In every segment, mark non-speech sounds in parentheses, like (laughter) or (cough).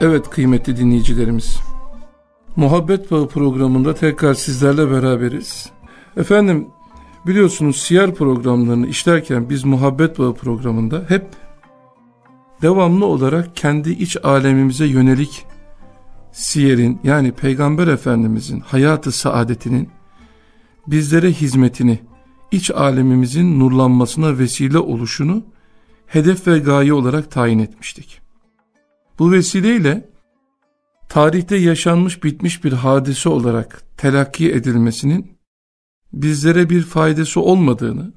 Evet kıymetli dinleyicilerimiz. Muhabbet Bağı programında tekrar sizlerle beraberiz. Efendim biliyorsunuz siyer programlarını işlerken biz Muhabbet Bağı programında hep devamlı olarak kendi iç alemimize yönelik siyerin yani Peygamber Efendimizin hayatı saadetinin bizlere hizmetini iç alemimizin nurlanmasına vesile oluşunu hedef ve gaye olarak tayin etmiştik. Bu vesileyle tarihte yaşanmış bitmiş bir hadise olarak telakki edilmesinin bizlere bir faydası olmadığını,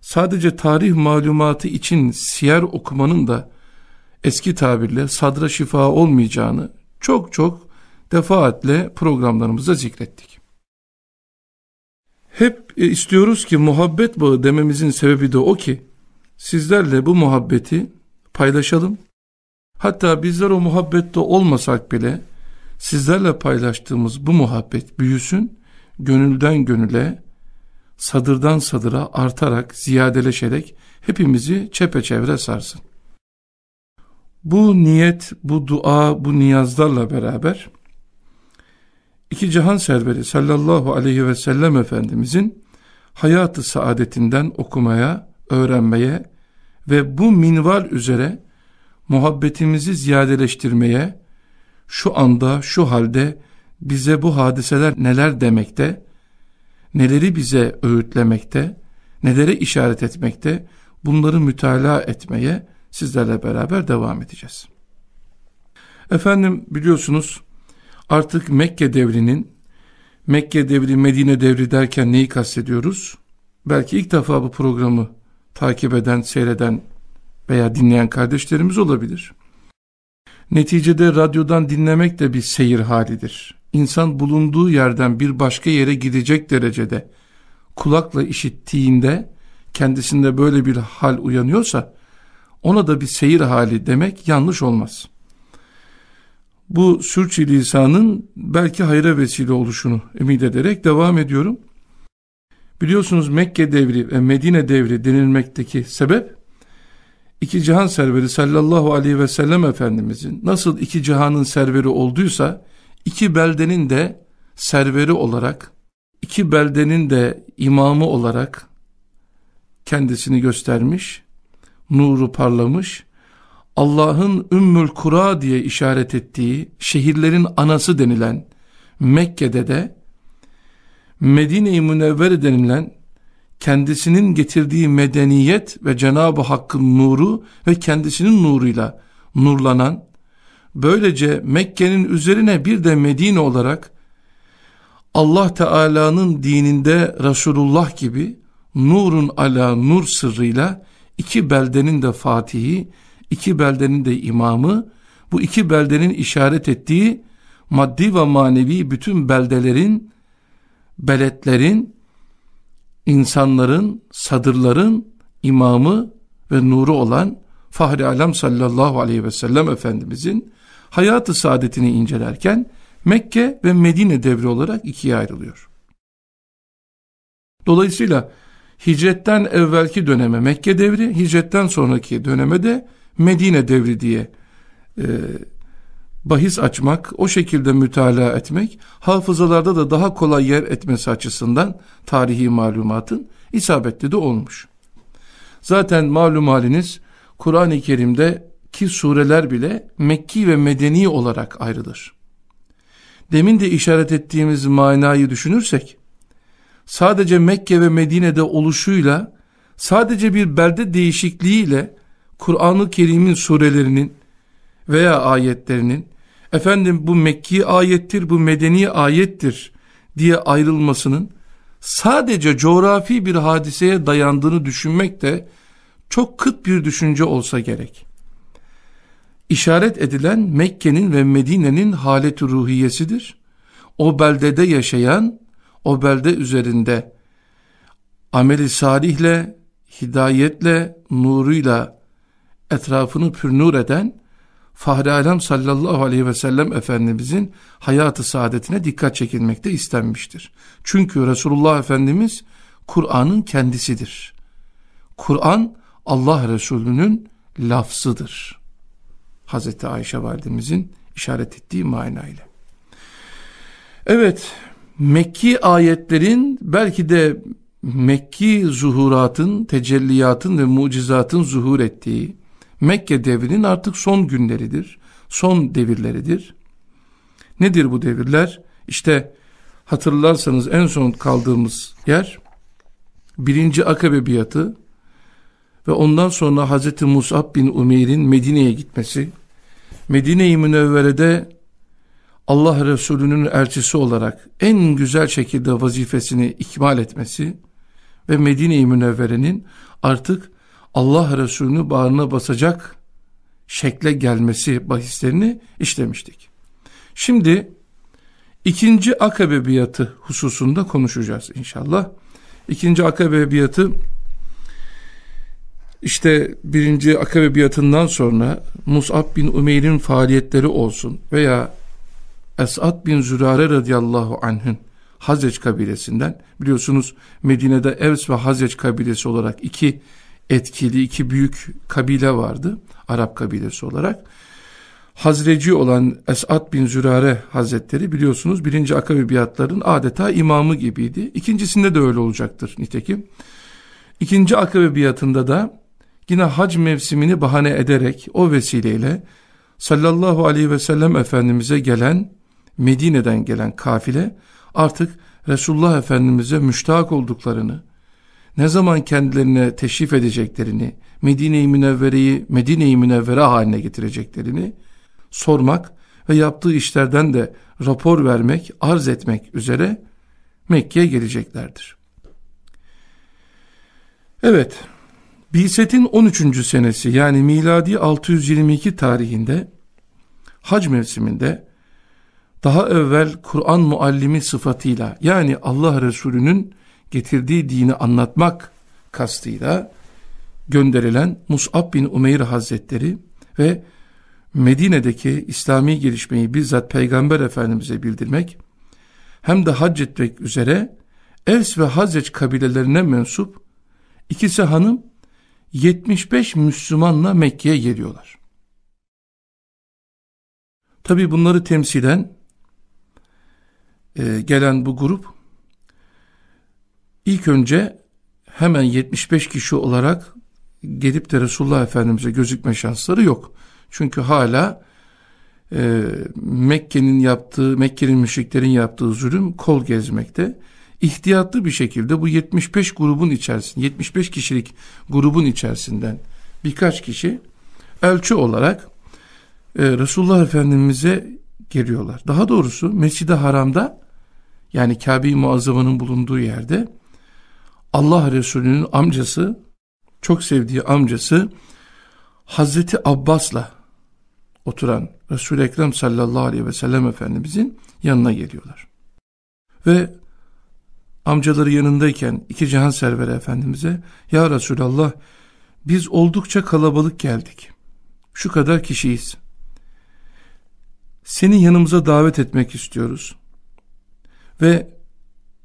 sadece tarih malumatı için siyer okumanın da eski tabirle sadra şifa olmayacağını çok çok defaatle programlarımızda zikrettik. Hep e, istiyoruz ki muhabbet bağı dememizin sebebi de o ki sizlerle bu muhabbeti paylaşalım. Hatta bizler o muhabbette olmasak bile sizlerle paylaştığımız bu muhabbet büyüsün, gönülden gönüle, sadırdan sadıra artarak, ziyadeleşerek hepimizi çepeçevre sarsın. Bu niyet, bu dua, bu niyazlarla beraber iki cihan serveri sallallahu aleyhi ve sellem Efendimizin hayatı saadetinden okumaya, öğrenmeye ve bu minval üzere muhabbetimizi ziyadeleştirmeye, şu anda, şu halde bize bu hadiseler neler demekte, neleri bize öğütlemekte, nelere işaret etmekte, bunları mütalaa etmeye sizlerle beraber devam edeceğiz. Efendim biliyorsunuz artık Mekke devrinin, Mekke devri, Medine devri derken neyi kastediyoruz? Belki ilk defa bu programı takip eden, seyreden veya dinleyen kardeşlerimiz olabilir. Neticede radyodan dinlemek de bir seyir halidir. İnsan bulunduğu yerden bir başka yere gidecek derecede kulakla işittiğinde kendisinde böyle bir hal uyanıyorsa ona da bir seyir hali demek yanlış olmaz. Bu sürçülisanın belki hayra vesile oluşunu ümit ederek devam ediyorum. Biliyorsunuz Mekke devri ve Medine devri denilmekteki sebep iki cihan serveri sallallahu aleyhi ve sellem Efendimizin nasıl iki cihanın serveri olduysa iki beldenin de serveri olarak iki beldenin de imamı olarak kendisini göstermiş, nuru parlamış, Allah'ın Ümmül Kura diye işaret ettiği şehirlerin anası denilen Mekke'de de Medine-i Münevvere denilen kendisinin getirdiği medeniyet ve Cenab-ı Hakk'ın nuru ve kendisinin nuruyla nurlanan, böylece Mekke'nin üzerine bir de Medine olarak Allah Teala'nın dininde Resulullah gibi nurun ala nur sırrıyla iki beldenin de fatihi, iki beldenin de imamı, bu iki beldenin işaret ettiği maddi ve manevi bütün beldelerin, beletlerin insanların, sadırların imamı ve nuru olan Fahri Alem sallallahu aleyhi ve sellem Efendimizin hayatı saadetini incelerken Mekke ve Medine devri olarak ikiye ayrılıyor. Dolayısıyla hicretten evvelki döneme Mekke devri, hicretten sonraki döneme de Medine devri diye e, bahis açmak, o şekilde mütalaa etmek, hafızalarda da daha kolay yer etmesi açısından tarihi malumatın isabetli de olmuş. Zaten malum haliniz Kur'an-ı Kerim'de ki sureler bile Mekki ve Medeni olarak ayrılır. Demin de işaret ettiğimiz manayı düşünürsek, sadece Mekke ve Medine'de oluşuyla, sadece bir belde değişikliğiyle Kur'an-ı Kerim'in surelerinin veya ayetlerinin efendim bu Mekki ayettir, bu medeni ayettir diye ayrılmasının sadece coğrafi bir hadiseye dayandığını düşünmek de çok kıt bir düşünce olsa gerek. İşaret edilen Mekke'nin ve Medine'nin haleti ruhiyesidir. O beldede yaşayan, o belde üzerinde ameli salihle, hidayetle, nuruyla etrafını pürnur eden Fahri Alem sallallahu aleyhi ve sellem Efendimizin hayatı saadetine dikkat çekilmekte istenmiştir. Çünkü Resulullah Efendimiz Kur'an'ın kendisidir. Kur'an Allah Resulü'nün lafzıdır. Hazreti Ayşe validemizin işaret ettiği manayla. Evet, Mekki ayetlerin belki de Mekki zuhuratın, tecelliyatın ve mucizatın zuhur ettiği Mekke devrinin artık son günleridir, son devirleridir. Nedir bu devirler? İşte hatırlarsanız en son kaldığımız yer birinci Akabe biatı ve ondan sonra Hazreti Musab bin Umeyr'in Medine'ye gitmesi, Medine-i Münevvere'de Allah Resulü'nün elçisi olarak en güzel şekilde vazifesini ikmal etmesi ve Medine-i Münevvere'nin artık Allah Resulü'nü bağrına basacak şekle gelmesi bahislerini işlemiştik. Şimdi ikinci akabe biatı hususunda konuşacağız inşallah. İkinci akabe biatı işte birinci akabe biatından sonra Mus'ab bin Umeyr'in faaliyetleri olsun veya Esad bin Zürare radıyallahu anh'ın Hazreç kabilesinden biliyorsunuz Medine'de Evs ve Hazreç kabilesi olarak iki etkili iki büyük kabile vardı Arap kabilesi olarak. Hazreci olan Esad bin Zürare Hazretleri biliyorsunuz birinci akabe biatların adeta imamı gibiydi. İkincisinde de öyle olacaktır nitekim. İkinci akabe biatında da yine hac mevsimini bahane ederek o vesileyle sallallahu aleyhi ve sellem Efendimiz'e gelen Medine'den gelen kafile artık Resulullah Efendimiz'e müştak olduklarını, ne zaman kendilerine teşrif edeceklerini, Medine-i Münevvere'yi Medine-i Münevvere haline getireceklerini sormak ve yaptığı işlerden de rapor vermek, arz etmek üzere Mekke'ye geleceklerdir. Evet, Biset'in 13. senesi yani miladi 622 tarihinde hac mevsiminde daha evvel Kur'an muallimi sıfatıyla yani Allah Resulü'nün getirdiği dini anlatmak kastıyla gönderilen Mus'ab bin Umeyr Hazretleri ve Medine'deki İslami gelişmeyi bizzat Peygamber Efendimiz'e bildirmek hem de hac etmek üzere Evs ve Hazreç kabilelerine mensup ikisi hanım 75 Müslümanla Mekke'ye geliyorlar. Tabi bunları temsilen e, gelen bu grup ilk önce hemen 75 kişi olarak gelip de Resulullah Efendimiz'e gözükme şansları yok. Çünkü hala e, Mekke'nin yaptığı, Mekke'nin müşriklerin yaptığı zulüm kol gezmekte. İhtiyatlı bir şekilde bu 75 grubun içerisinde, 75 kişilik grubun içerisinden birkaç kişi elçi olarak e, Resulullah Efendimiz'e geliyorlar. Daha doğrusu Mescid-i Haram'da yani Kabe-i Muazzama'nın bulunduğu yerde Allah Resulü'nün amcası, çok sevdiği amcası Hazreti Abbas'la oturan Resul-i Ekrem sallallahu aleyhi ve sellem Efendimizin yanına geliyorlar. Ve amcaları yanındayken iki cihan serveri Efendimiz'e Ya Resulallah biz oldukça kalabalık geldik. Şu kadar kişiyiz. Seni yanımıza davet etmek istiyoruz. Ve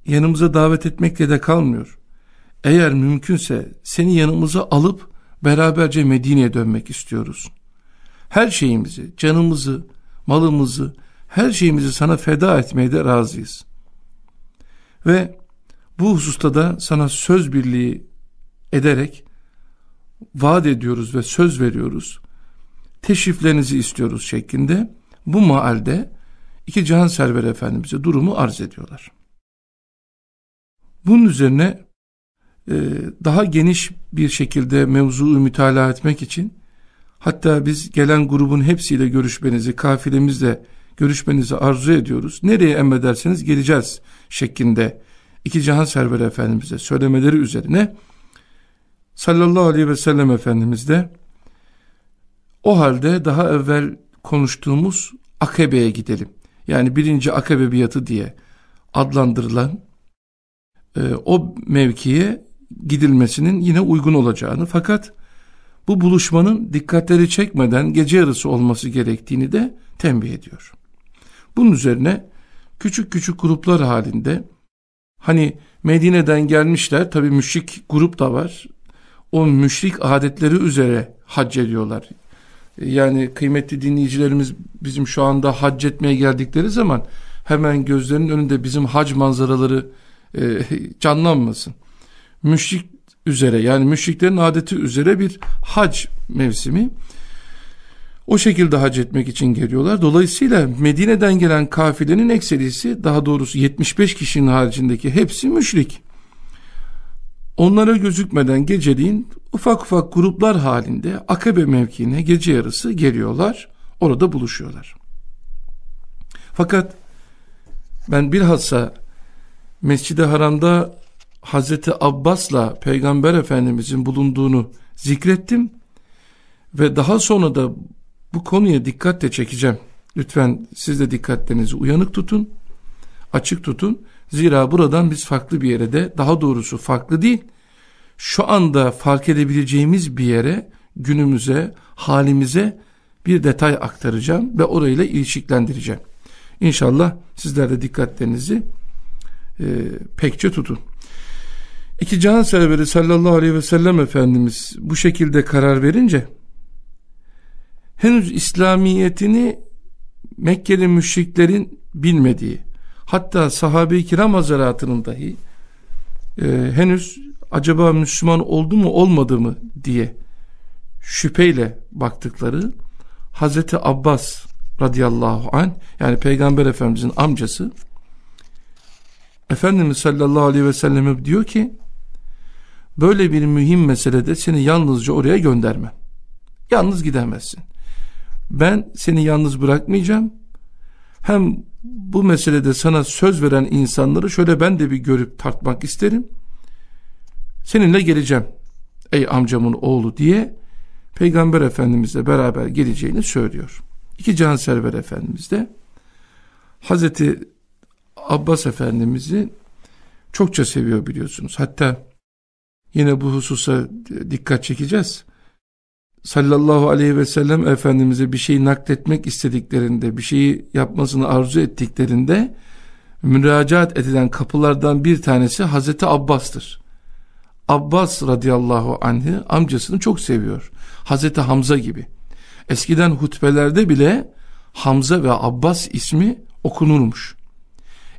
yanımıza davet etmekle de kalmıyor. Eğer mümkünse seni yanımıza alıp beraberce Medine'ye dönmek istiyoruz. Her şeyimizi, canımızı, malımızı, her şeyimizi sana feda etmeye de razıyız. Ve bu hususta da sana söz birliği ederek vaat ediyoruz ve söz veriyoruz. Teşriflerinizi istiyoruz şeklinde bu maalde iki Cihan Server Efendimiz'e durumu arz ediyorlar. Bunun üzerine daha geniş bir şekilde mevzuu mütalaa etmek için hatta biz gelen grubun hepsiyle görüşmenizi, kafilemizle görüşmenizi arzu ediyoruz. Nereye emrederseniz geleceğiz şeklinde iki Cihan Server Efendimiz'e söylemeleri üzerine sallallahu aleyhi ve sellem Efendimiz de o halde daha evvel konuştuğumuz Akabe'ye gidelim yani birinci akabe biatı diye adlandırılan e, o mevkiye gidilmesinin yine uygun olacağını fakat bu buluşmanın dikkatleri çekmeden gece yarısı olması gerektiğini de tembih ediyor. Bunun üzerine küçük küçük gruplar halinde hani Medine'den gelmişler tabi müşrik grup da var o müşrik adetleri üzere hac ediyorlar. Yani kıymetli dinleyicilerimiz bizim şu anda hac etmeye geldikleri zaman hemen gözlerinin önünde bizim hac manzaraları e, (laughs) canlanmasın. Müşrik üzere yani müşriklerin adeti üzere bir hac mevsimi. O şekilde hac etmek için geliyorlar. Dolayısıyla Medine'den gelen kafilenin ekserisi daha doğrusu 75 kişinin haricindeki hepsi müşrik. Onlara gözükmeden geceliğin ufak ufak gruplar halinde Akabe mevkiine gece yarısı geliyorlar. Orada buluşuyorlar. Fakat ben bilhassa Mescid-i Haram'da Hazreti Abbas'la Peygamber Efendimizin bulunduğunu zikrettim. Ve daha sonra da bu konuya dikkatle çekeceğim. Lütfen siz de dikkatlerinizi uyanık tutun, açık tutun. Zira buradan biz farklı bir yere de daha doğrusu farklı değil, şu anda fark edebileceğimiz bir yere, günümüze, halimize bir detay aktaracağım ve orayla ilişkilendireceğim. İnşallah sizler de dikkatlerinizi e, pekçe tutun. İki can serveri sallallahu aleyhi ve sellem Efendimiz bu şekilde karar verince henüz İslamiyetini Mekkeli müşriklerin bilmediği hatta sahabe-i kiram hazaratının dahi e, henüz acaba Müslüman oldu mu olmadı mı diye şüpheyle baktıkları Hazreti Abbas radıyallahu an yani Peygamber Efendimizin amcası Efendimiz sallallahu aleyhi ve selleme diyor ki böyle bir mühim meselede seni yalnızca oraya gönderme. Yalnız gidemezsin. Ben seni yalnız bırakmayacağım. Hem bu meselede sana söz veren insanları şöyle ben de bir görüp tartmak isterim. Seninle geleceğim ey amcamın oğlu diye Peygamber Efendimizle beraber geleceğini söylüyor. İki canserver Efendimiz de Hazreti Abbas Efendimiz'i çokça seviyor biliyorsunuz. Hatta yine bu hususa dikkat çekeceğiz. Sallallahu aleyhi ve sellem Efendimiz'e bir şeyi nakletmek istediklerinde, bir şeyi yapmasını arzu ettiklerinde müracaat edilen kapılardan bir tanesi Hazreti Abbas'tır. Abbas radıyallahu anh'ı amcasını çok seviyor. Hazreti Hamza gibi. Eskiden hutbelerde bile Hamza ve Abbas ismi okunurmuş.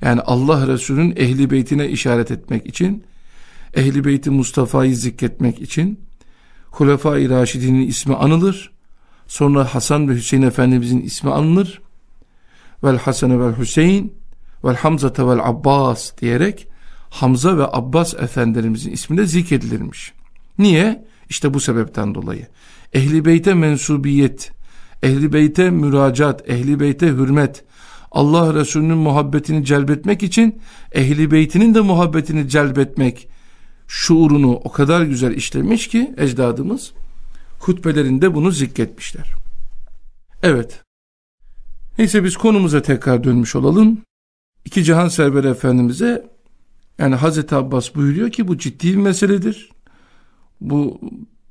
Yani Allah Resulü'nün ehli beytine işaret etmek için, ehli beyti Mustafa'yı zikretmek için, Hulefai Raşidin'in ismi anılır, sonra Hasan ve Hüseyin Efendimizin ismi anılır, vel Hasan ve Hüseyin, vel Hamza vel Abbas diyerek Hamza ve Abbas efendilerimizin ismi de zikredilirmiş. Niye? İşte bu sebepten dolayı. Ehli beyte mensubiyet, ehli beyte müracaat, ehli beyte hürmet, Allah Resulü'nün muhabbetini celbetmek için ehli beytinin de muhabbetini celbetmek şuurunu o kadar güzel işlemiş ki ecdadımız hutbelerinde bunu zikretmişler. Evet. Neyse biz konumuza tekrar dönmüş olalım. İki Cihan Server Efendimiz'e yani Hazreti Abbas buyuruyor ki bu ciddi bir meseledir. Bu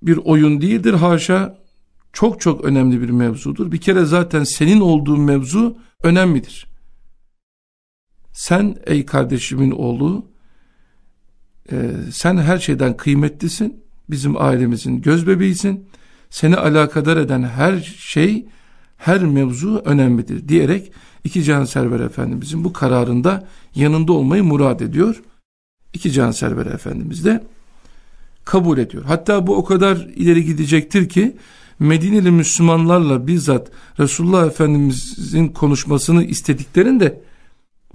bir oyun değildir haşa. Çok çok önemli bir mevzudur. Bir kere zaten senin olduğun mevzu önemlidir. Sen ey kardeşimin oğlu e, sen her şeyden kıymetlisin. Bizim ailemizin göz bebeğisin. Seni alakadar eden her şey her mevzu önemlidir diyerek iki can server efendimizin bu kararında yanında olmayı murad ediyor iki canserver Efendimiz de kabul ediyor. Hatta bu o kadar ileri gidecektir ki Medineli Müslümanlarla bizzat Resulullah Efendimizin konuşmasını istediklerinde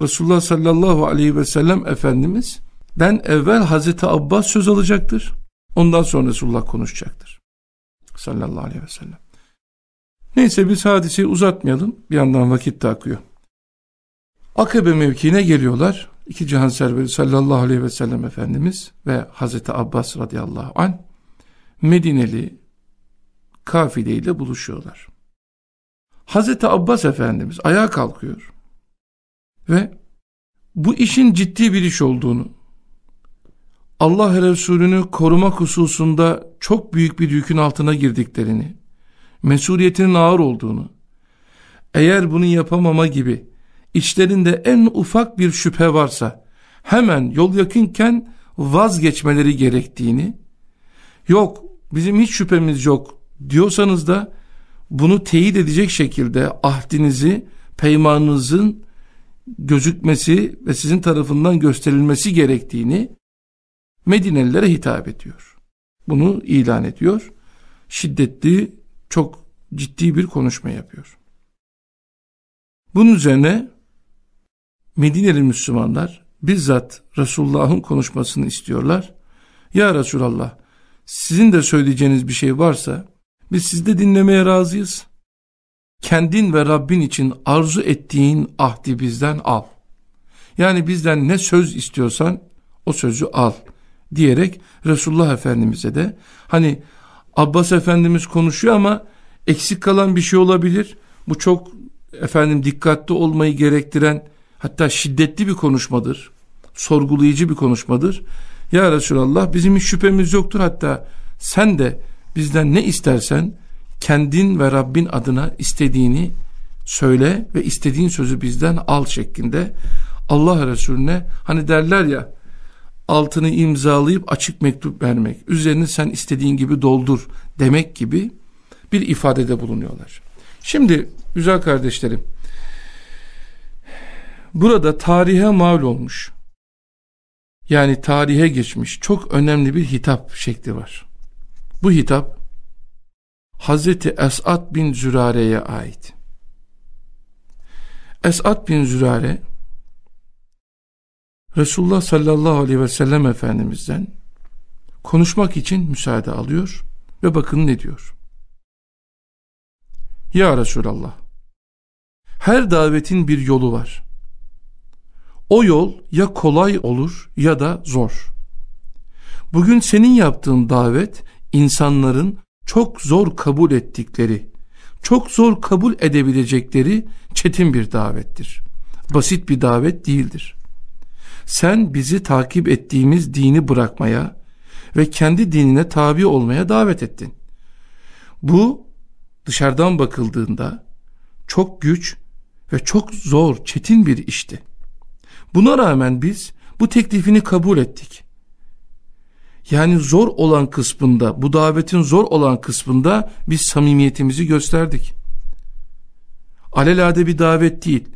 Resulullah sallallahu aleyhi ve sellem Efendimiz den evvel Hazreti Abbas söz alacaktır. Ondan sonra Resulullah konuşacaktır. Sallallahu aleyhi ve sellem. Neyse biz hadiseyi uzatmayalım. Bir yandan vakit de akıyor. Akabe mevkiine geliyorlar iki cihan serveri sallallahu aleyhi ve sellem Efendimiz ve Hazreti Abbas radıyallahu an Medineli kafileyle buluşuyorlar. Hazreti Abbas Efendimiz ayağa kalkıyor ve bu işin ciddi bir iş olduğunu, Allah Resulü'nü korumak hususunda çok büyük bir yükün altına girdiklerini, mesuliyetinin ağır olduğunu, eğer bunu yapamama gibi içlerinde en ufak bir şüphe varsa hemen yol yakınken vazgeçmeleri gerektiğini yok bizim hiç şüphemiz yok diyorsanız da bunu teyit edecek şekilde ahdinizi, peymanınızın gözükmesi ve sizin tarafından gösterilmesi gerektiğini Medinelilere hitap ediyor. Bunu ilan ediyor. Şiddetli, çok ciddi bir konuşma yapıyor. Bunun üzerine Medineli Müslümanlar bizzat Resulullah'ın konuşmasını istiyorlar. Ya Resulallah sizin de söyleyeceğiniz bir şey varsa biz sizde dinlemeye razıyız. Kendin ve Rabbin için arzu ettiğin ahdi bizden al. Yani bizden ne söz istiyorsan o sözü al diyerek Resulullah Efendimiz'e de hani Abbas Efendimiz konuşuyor ama eksik kalan bir şey olabilir. Bu çok efendim dikkatli olmayı gerektiren hatta şiddetli bir konuşmadır. Sorgulayıcı bir konuşmadır. Ya Resulallah bizim hiç şüphemiz yoktur hatta sen de bizden ne istersen kendin ve Rabbin adına istediğini söyle ve istediğin sözü bizden al şeklinde Allah Resulüne hani derler ya altını imzalayıp açık mektup vermek üzerine sen istediğin gibi doldur demek gibi bir ifadede bulunuyorlar. Şimdi güzel kardeşlerim burada tarihe mal olmuş yani tarihe geçmiş çok önemli bir hitap şekli var. Bu hitap Hazreti Esat bin Zürare'ye ait. Esat bin Zürare Resulullah sallallahu aleyhi ve sellem Efendimiz'den konuşmak için müsaade alıyor ve bakın ne diyor. Ya Resulallah her davetin bir yolu var. O yol ya kolay olur ya da zor. Bugün senin yaptığın davet insanların çok zor kabul ettikleri, çok zor kabul edebilecekleri çetin bir davettir. Basit bir davet değildir. Sen bizi takip ettiğimiz dini bırakmaya ve kendi dinine tabi olmaya davet ettin. Bu dışarıdan bakıldığında çok güç ve çok zor, çetin bir işti. Buna rağmen biz bu teklifini kabul ettik. Yani zor olan kısmında, bu davetin zor olan kısmında biz samimiyetimizi gösterdik. Alelade bir davet değil,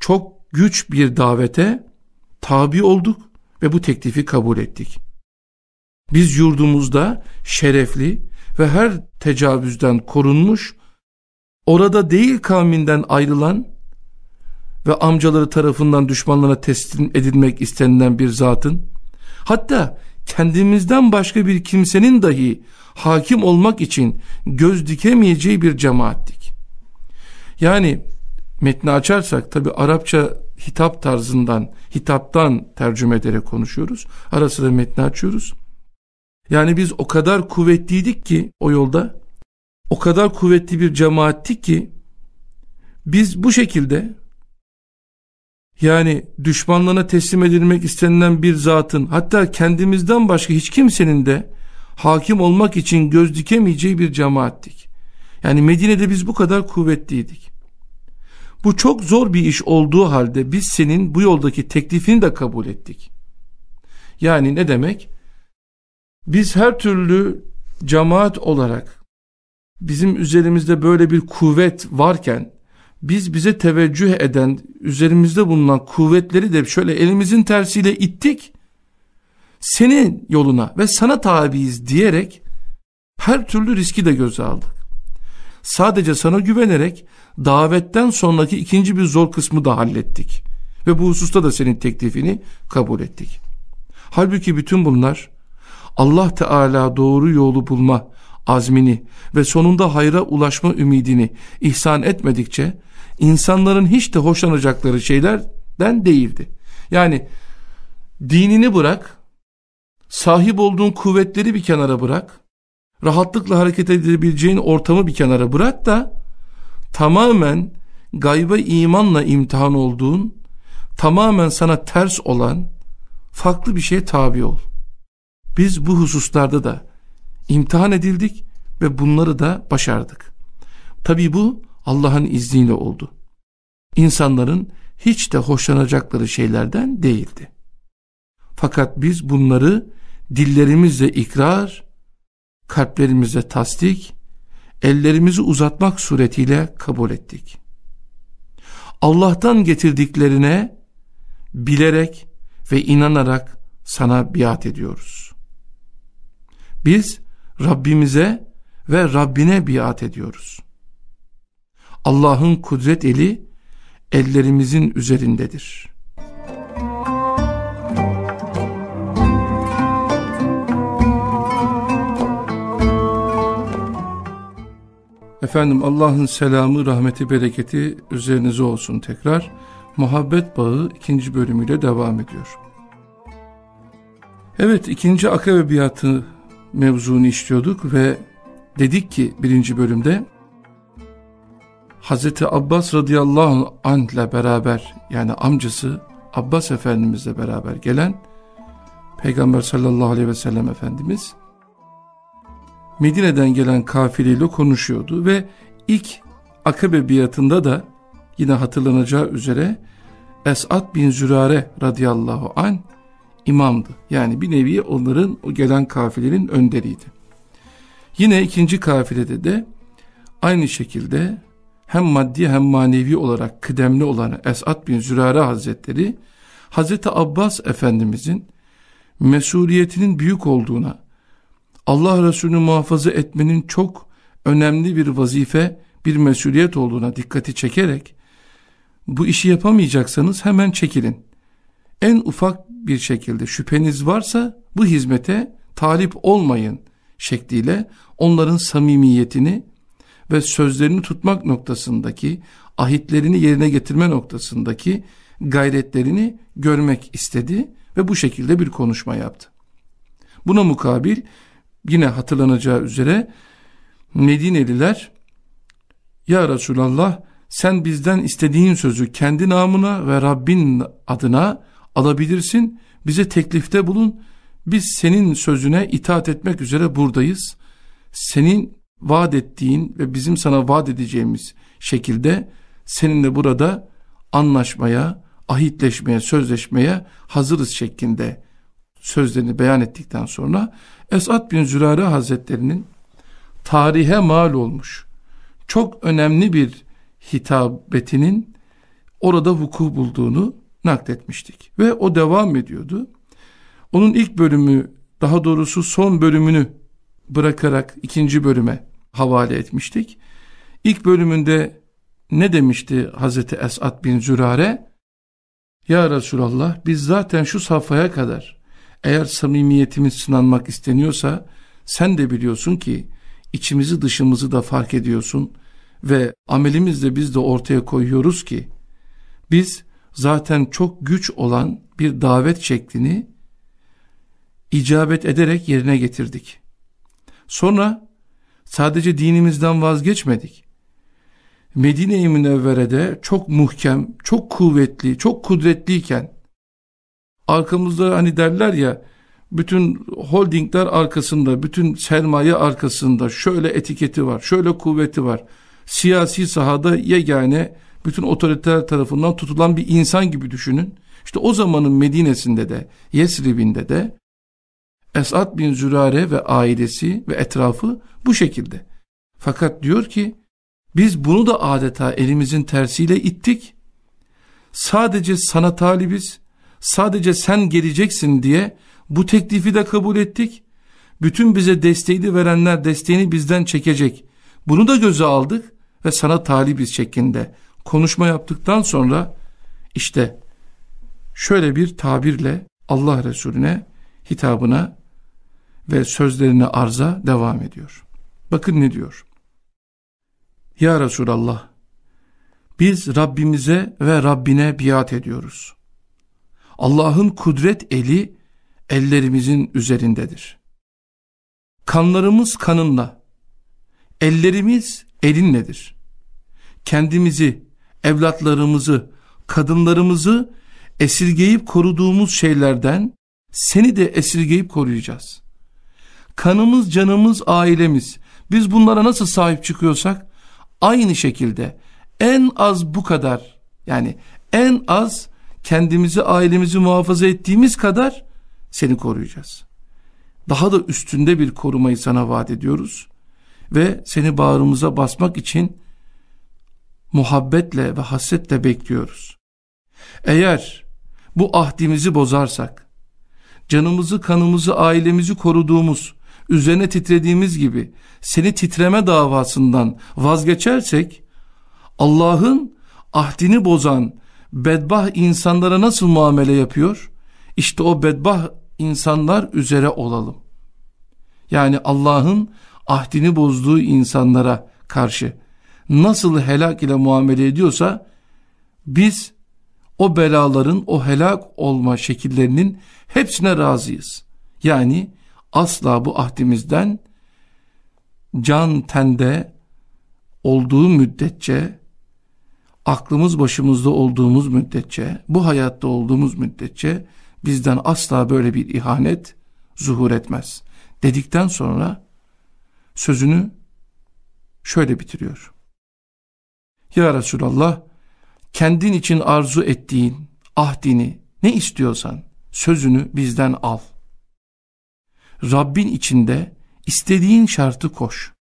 çok güç bir davete tabi olduk ve bu teklifi kabul ettik. Biz yurdumuzda şerefli ve her tecavüzden korunmuş, orada değil kavminden ayrılan ve amcaları tarafından düşmanlarına teslim edilmek istenilen bir zatın, hatta kendimizden başka bir kimsenin dahi hakim olmak için göz dikemeyeceği bir cemaattik. Yani metni açarsak tabi Arapça hitap tarzından, hitaptan tercüme ederek konuşuyoruz. Ara sıra metni açıyoruz. Yani biz o kadar kuvvetliydik ki o yolda, o kadar kuvvetli bir cemaattik ki biz bu şekilde yani düşmanlarına teslim edilmek istenilen bir zatın hatta kendimizden başka hiç kimsenin de hakim olmak için göz dikemeyeceği bir cemaattik. Yani Medine'de biz bu kadar kuvvetliydik. Bu çok zor bir iş olduğu halde biz senin bu yoldaki teklifini de kabul ettik. Yani ne demek? Biz her türlü cemaat olarak bizim üzerimizde böyle bir kuvvet varken biz bize teveccüh eden üzerimizde bulunan kuvvetleri de şöyle elimizin tersiyle ittik. Senin yoluna ve sana tabiiz diyerek her türlü riski de göze aldık. Sadece sana güvenerek davetten sonraki ikinci bir zor kısmı da hallettik. Ve bu hususta da senin teklifini kabul ettik. Halbuki bütün bunlar Allah Teala doğru yolu bulma azmini ve sonunda hayra ulaşma ümidini ihsan etmedikçe insanların hiç de hoşlanacakları şeylerden değildi. Yani dinini bırak, sahip olduğun kuvvetleri bir kenara bırak, rahatlıkla hareket edebileceğin ortamı bir kenara bırak da tamamen gayba imanla imtihan olduğun, tamamen sana ters olan farklı bir şeye tabi ol. Biz bu hususlarda da imtihan edildik ve bunları da başardık. Tabi bu Allah'ın izniyle oldu. İnsanların hiç de hoşlanacakları şeylerden değildi. Fakat biz bunları dillerimizle ikrar, kalplerimizle tasdik, ellerimizi uzatmak suretiyle kabul ettik. Allah'tan getirdiklerine bilerek ve inanarak sana biat ediyoruz. Biz Rabbimize ve Rabbine biat ediyoruz. Allah'ın kudret eli ellerimizin üzerindedir. Efendim Allah'ın selamı, rahmeti, bereketi üzerinize olsun tekrar. Muhabbet Bağı ikinci bölümüyle devam ediyor. Evet ikinci akabe biatı mevzunu işliyorduk ve dedik ki birinci bölümde Hazreti Abbas radıyallahu anh ile beraber yani amcası Abbas Efendimizle beraber gelen Peygamber sallallahu aleyhi ve sellem Efendimiz Medine'den gelen kafileyle konuşuyordu ve ilk Akabe biatında da yine hatırlanacağı üzere Esad bin Zürare radıyallahu an imamdı. Yani bir nevi onların o gelen kafilenin önderiydi. Yine ikinci kafilede de aynı şekilde hem maddi hem manevi olarak kıdemli olan Esad bin Zürare Hazretleri Hazreti Abbas Efendimizin mesuliyetinin büyük olduğuna Allah Resulü'nü muhafaza etmenin çok önemli bir vazife, bir mesuliyet olduğuna dikkati çekerek bu işi yapamayacaksanız hemen çekilin. En ufak bir şekilde şüpheniz varsa bu hizmete talip olmayın şekliyle onların samimiyetini ve sözlerini tutmak noktasındaki ahitlerini yerine getirme noktasındaki gayretlerini görmek istedi ve bu şekilde bir konuşma yaptı. Buna mukabil yine hatırlanacağı üzere Medineliler Ya Resulallah sen bizden istediğin sözü kendi namına ve Rabbin adına alabilirsin. Bize teklifte bulun. Biz senin sözüne itaat etmek üzere buradayız. Senin vaat ettiğin ve bizim sana vaat edeceğimiz şekilde seninle burada anlaşmaya, ahitleşmeye, sözleşmeye hazırız şeklinde sözlerini beyan ettikten sonra Esad bin Zürare Hazretlerinin tarihe mal olmuş çok önemli bir hitabetinin orada vuku bulduğunu nakletmiştik. Ve o devam ediyordu. Onun ilk bölümü daha doğrusu son bölümünü bırakarak ikinci bölüme havale etmiştik. İlk bölümünde ne demişti Hazreti Esad bin Zürare? Ya Resulallah biz zaten şu safhaya kadar eğer samimiyetimiz sınanmak isteniyorsa sen de biliyorsun ki içimizi dışımızı da fark ediyorsun ve amelimizle biz de ortaya koyuyoruz ki biz zaten çok güç olan bir davet şeklini icabet ederek yerine getirdik. Sonra sadece dinimizden vazgeçmedik. Medine-i Münevvere'de çok muhkem, çok kuvvetli, çok kudretliyken arkamızda hani derler ya bütün holdingler arkasında, bütün sermaye arkasında şöyle etiketi var, şöyle kuvveti var. Siyasi sahada yegane bütün otoriteler tarafından tutulan bir insan gibi düşünün. İşte o zamanın Medine'sinde de, Yesrib'inde de Esad bin Zürare ve ailesi ve etrafı bu şekilde. Fakat diyor ki biz bunu da adeta elimizin tersiyle ittik. Sadece sana talibiz, sadece sen geleceksin diye bu teklifi de kabul ettik. Bütün bize desteği verenler desteğini bizden çekecek. Bunu da göze aldık ve sana talibiz şeklinde konuşma yaptıktan sonra işte şöyle bir tabirle Allah Resulüne hitabına ve sözlerine arza devam ediyor. Bakın ne diyor. Ya Resulallah biz Rabbimize ve Rabbine biat ediyoruz. Allah'ın kudret eli ellerimizin üzerindedir. Kanlarımız kanınla, ellerimiz elinledir. Kendimizi, evlatlarımızı, kadınlarımızı esirgeyip koruduğumuz şeylerden seni de esirgeyip koruyacağız. Kanımız, canımız, ailemiz biz bunlara nasıl sahip çıkıyorsak aynı şekilde en az bu kadar yani en az kendimizi ailemizi muhafaza ettiğimiz kadar seni koruyacağız. Daha da üstünde bir korumayı sana vaat ediyoruz. ve seni bağrımıza basmak için muhabbetle ve hasretle bekliyoruz. Eğer bu ahdimizi bozarsak, canımızı, kanımızı, ailemizi koruduğumuz, üzerine titrediğimiz gibi seni titreme davasından vazgeçersek, Allah'ın ahdini bozan bedbah insanlara nasıl muamele yapıyor? İşte o bedbah insanlar üzere olalım. Yani Allah'ın ahdini bozduğu insanlara karşı nasıl helak ile muamele ediyorsa biz o belaların o helak olma şekillerinin hepsine razıyız. Yani asla bu ahdimizden can tende olduğu müddetçe aklımız başımızda olduğumuz müddetçe bu hayatta olduğumuz müddetçe bizden asla böyle bir ihanet zuhur etmez. Dedikten sonra sözünü şöyle bitiriyor. Ya Resulallah kendin için arzu ettiğin ahdini ne istiyorsan sözünü bizden al. Rabbin içinde istediğin şartı koş.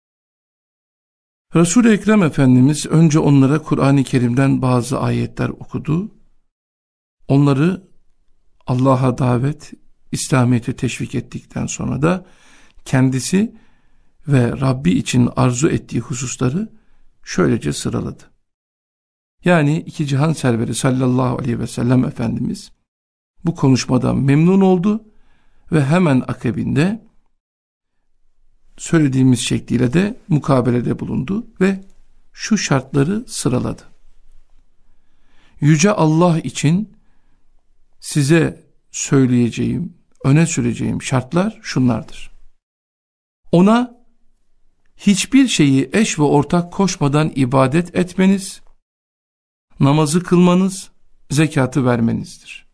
Resul-i Ekrem Efendimiz önce onlara Kur'an-ı Kerim'den bazı ayetler okudu. Onları Allah'a davet, İslamiyet'e teşvik ettikten sonra da kendisi ve Rabbi için arzu ettiği hususları şöylece sıraladı. Yani iki cihan serveri sallallahu aleyhi ve sellem Efendimiz bu konuşmadan memnun oldu ve hemen akabinde söylediğimiz şekliyle de mukabelede bulundu ve şu şartları sıraladı. Yüce Allah için size söyleyeceğim, öne süreceğim şartlar şunlardır. Ona hiçbir şeyi eş ve ortak koşmadan ibadet etmeniz, namazı kılmanız, zekatı vermenizdir.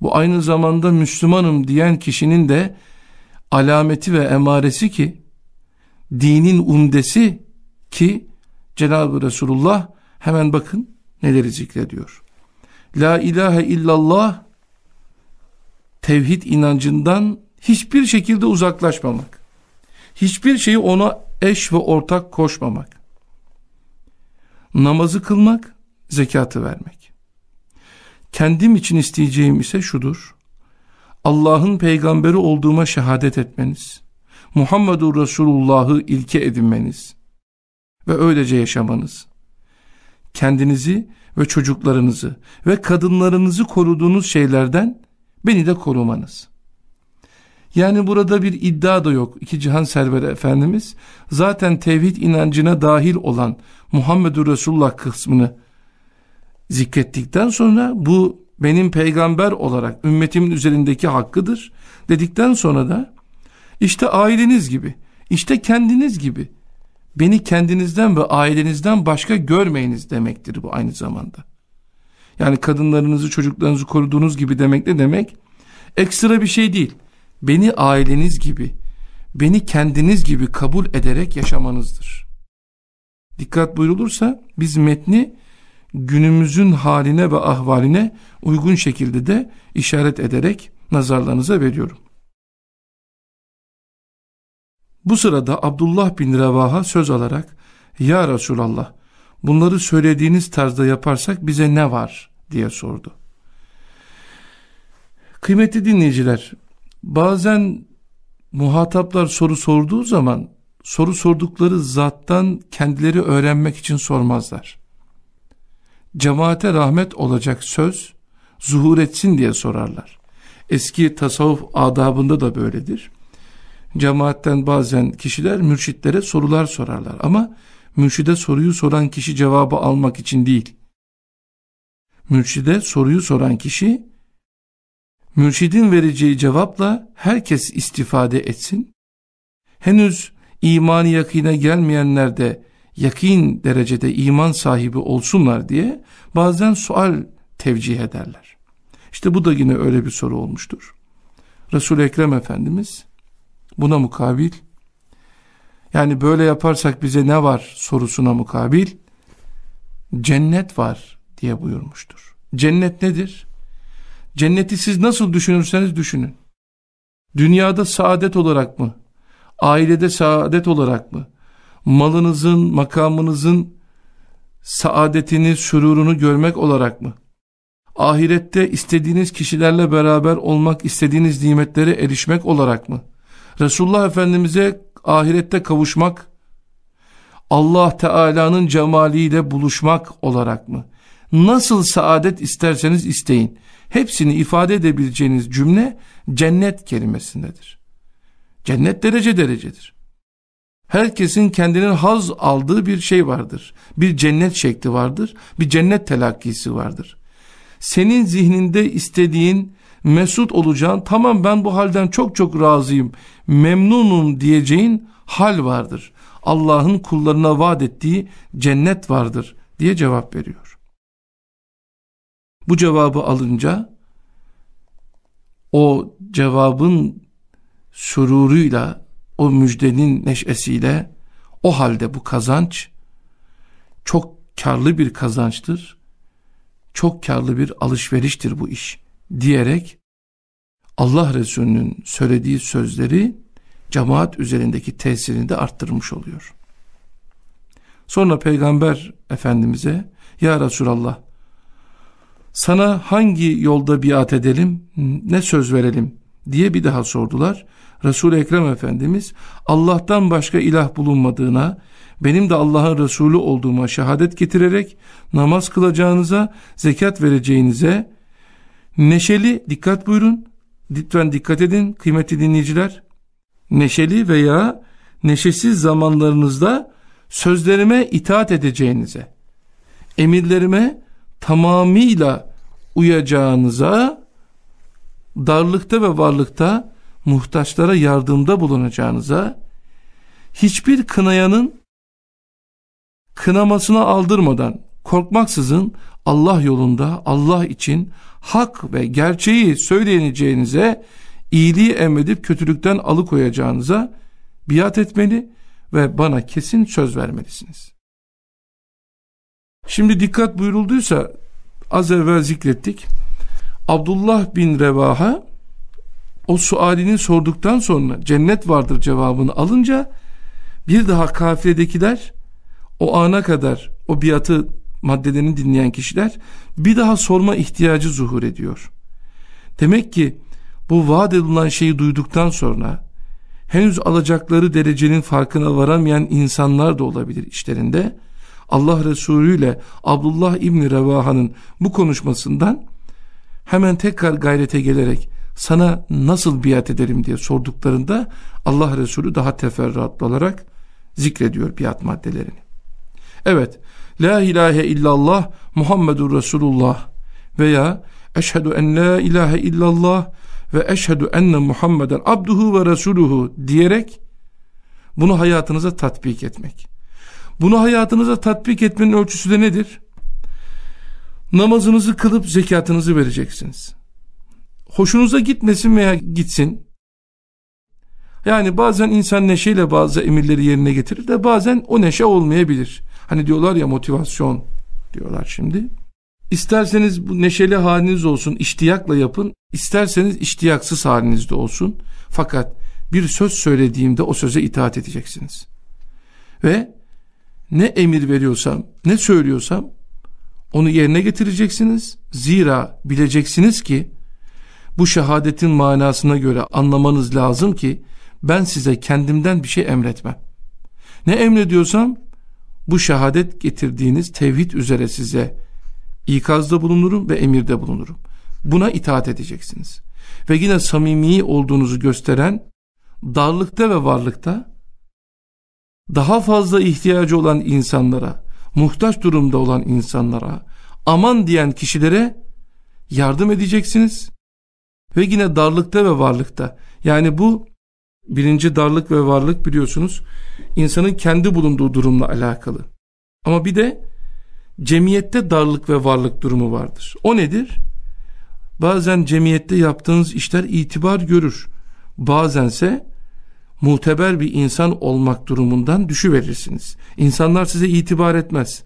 Bu aynı zamanda Müslümanım diyen kişinin de alameti ve emaresi ki, dinin umdesi ki Cenab-ı Resulullah hemen bakın neleri zikrediyor. La ilahe illallah tevhid inancından hiçbir şekilde uzaklaşmamak. Hiçbir şeyi ona eş ve ortak koşmamak. Namazı kılmak, zekatı vermek. Kendim için isteyeceğim ise şudur. Allah'ın peygamberi olduğuma şehadet etmeniz. Muhammedur Resulullah'ı ilke edinmeniz. Ve öylece yaşamanız. Kendinizi ve çocuklarınızı ve kadınlarınızı koruduğunuz şeylerden beni de korumanız. Yani burada bir iddia da yok. İki cihan serveri Efendimiz zaten tevhid inancına dahil olan Muhammedur Resulullah kısmını zikrettikten sonra bu benim peygamber olarak ümmetimin üzerindeki hakkıdır dedikten sonra da işte aileniz gibi, işte kendiniz gibi beni kendinizden ve ailenizden başka görmeyiniz demektir bu aynı zamanda. Yani kadınlarınızı çocuklarınızı koruduğunuz gibi demek ne demek? Ekstra bir şey değil. Beni aileniz gibi, beni kendiniz gibi kabul ederek yaşamanızdır. Dikkat buyurulursa biz metni günümüzün haline ve ahvaline uygun şekilde de işaret ederek nazarlarınıza veriyorum. Bu sırada Abdullah bin Revaha söz alarak Ya Resulallah bunları söylediğiniz tarzda yaparsak bize ne var diye sordu. Kıymetli dinleyiciler bazen muhataplar soru sorduğu zaman soru sordukları zattan kendileri öğrenmek için sormazlar. Cemaate rahmet olacak söz zuhur etsin diye sorarlar. Eski tasavvuf adabında da böyledir. Cemaatten bazen kişiler mürşitlere sorular sorarlar ama mürşide soruyu soran kişi cevabı almak için değil. Mürşide soruyu soran kişi mürşidin vereceği cevapla herkes istifade etsin. Henüz imani yakine gelmeyenler de yakin derecede iman sahibi olsunlar diye bazen sual tevcih ederler. İşte bu da yine öyle bir soru olmuştur. resul Ekrem Efendimiz buna mukabil yani böyle yaparsak bize ne var sorusuna mukabil cennet var diye buyurmuştur. Cennet nedir? Cenneti siz nasıl düşünürseniz düşünün. Dünyada saadet olarak mı? Ailede saadet olarak mı? Malınızın, makamınızın saadetini, sürurunu görmek olarak mı? Ahirette istediğiniz kişilerle beraber olmak, istediğiniz nimetlere erişmek olarak mı? Resulullah Efendimiz'e ahirette kavuşmak, Allah Teala'nın cemaliyle buluşmak olarak mı? Nasıl saadet isterseniz isteyin. Hepsini ifade edebileceğiniz cümle cennet kelimesindedir. Cennet derece derecedir. Herkesin kendinin haz aldığı bir şey vardır. Bir cennet şekli vardır. Bir cennet telakkisi vardır. Senin zihninde istediğin mesut olacağın tamam ben bu halden çok çok razıyım memnunum diyeceğin hal vardır. Allah'ın kullarına vaat ettiği cennet vardır diye cevap veriyor. Bu cevabı alınca o cevabın sururuyla o müjdenin neşesiyle o halde bu kazanç çok karlı bir kazançtır. Çok karlı bir alışveriştir bu iş diyerek Allah Resulü'nün söylediği sözleri cemaat üzerindeki tesirini de arttırmış oluyor. Sonra Peygamber Efendimiz'e Ya Resulallah sana hangi yolda biat edelim ne söz verelim diye bir daha sordular. Resul-i Ekrem Efendimiz Allah'tan başka ilah bulunmadığına benim de Allah'ın Resulü olduğuma şehadet getirerek namaz kılacağınıza zekat vereceğinize neşeli dikkat buyurun lütfen dikkat edin kıymetli dinleyiciler neşeli veya neşesiz zamanlarınızda sözlerime itaat edeceğinize emirlerime tamamıyla uyacağınıza darlıkta ve varlıkta muhtaçlara yardımda bulunacağınıza, hiçbir kınayanın kınamasına aldırmadan, korkmaksızın Allah yolunda, Allah için hak ve gerçeği söyleyeceğinize, iyiliği emredip kötülükten alıkoyacağınıza biat etmeli ve bana kesin söz vermelisiniz. Şimdi dikkat buyurulduysa az evvel zikrettik. Abdullah bin Revaha o sualini sorduktan sonra cennet vardır cevabını alınca bir daha kafiledekiler o ana kadar o biatı maddelerini dinleyen kişiler bir daha sorma ihtiyacı zuhur ediyor. Demek ki bu vaat edilen şeyi duyduktan sonra henüz alacakları derecenin farkına varamayan insanlar da olabilir işlerinde. Allah Resulü ile Abdullah İbni Revaha'nın bu konuşmasından hemen tekrar gayrete gelerek sana nasıl biat ederim diye sorduklarında Allah Resulü daha teferruatlı olarak zikrediyor biat maddelerini. Evet, La ilahe illallah Muhammedur Resulullah veya Eşhedü en la ilahe illallah ve eşhedü enne Muhammeden abduhu ve resuluhu diyerek bunu hayatınıza tatbik etmek. Bunu hayatınıza tatbik etmenin ölçüsü de nedir? Namazınızı kılıp zekatınızı vereceksiniz hoşunuza gitmesin veya gitsin. Yani bazen insan neşeyle bazı emirleri yerine getirir de bazen o neşe olmayabilir. Hani diyorlar ya motivasyon diyorlar şimdi. İsterseniz bu neşeli haliniz olsun, iştiyakla yapın. İsterseniz iştiyaksız halinizde olsun. Fakat bir söz söylediğimde o söze itaat edeceksiniz. Ve ne emir veriyorsam, ne söylüyorsam onu yerine getireceksiniz. Zira bileceksiniz ki bu şehadetin manasına göre anlamanız lazım ki ben size kendimden bir şey emretmem. Ne emrediyorsam bu şehadet getirdiğiniz tevhid üzere size ikazda bulunurum ve emirde bulunurum. Buna itaat edeceksiniz. Ve yine samimi olduğunuzu gösteren darlıkta ve varlıkta daha fazla ihtiyacı olan insanlara, muhtaç durumda olan insanlara, aman diyen kişilere yardım edeceksiniz ve yine darlıkta ve varlıkta. Yani bu birinci darlık ve varlık biliyorsunuz insanın kendi bulunduğu durumla alakalı. Ama bir de cemiyette darlık ve varlık durumu vardır. O nedir? Bazen cemiyette yaptığınız işler itibar görür. Bazense muteber bir insan olmak durumundan düşüverirsiniz. İnsanlar size itibar etmez.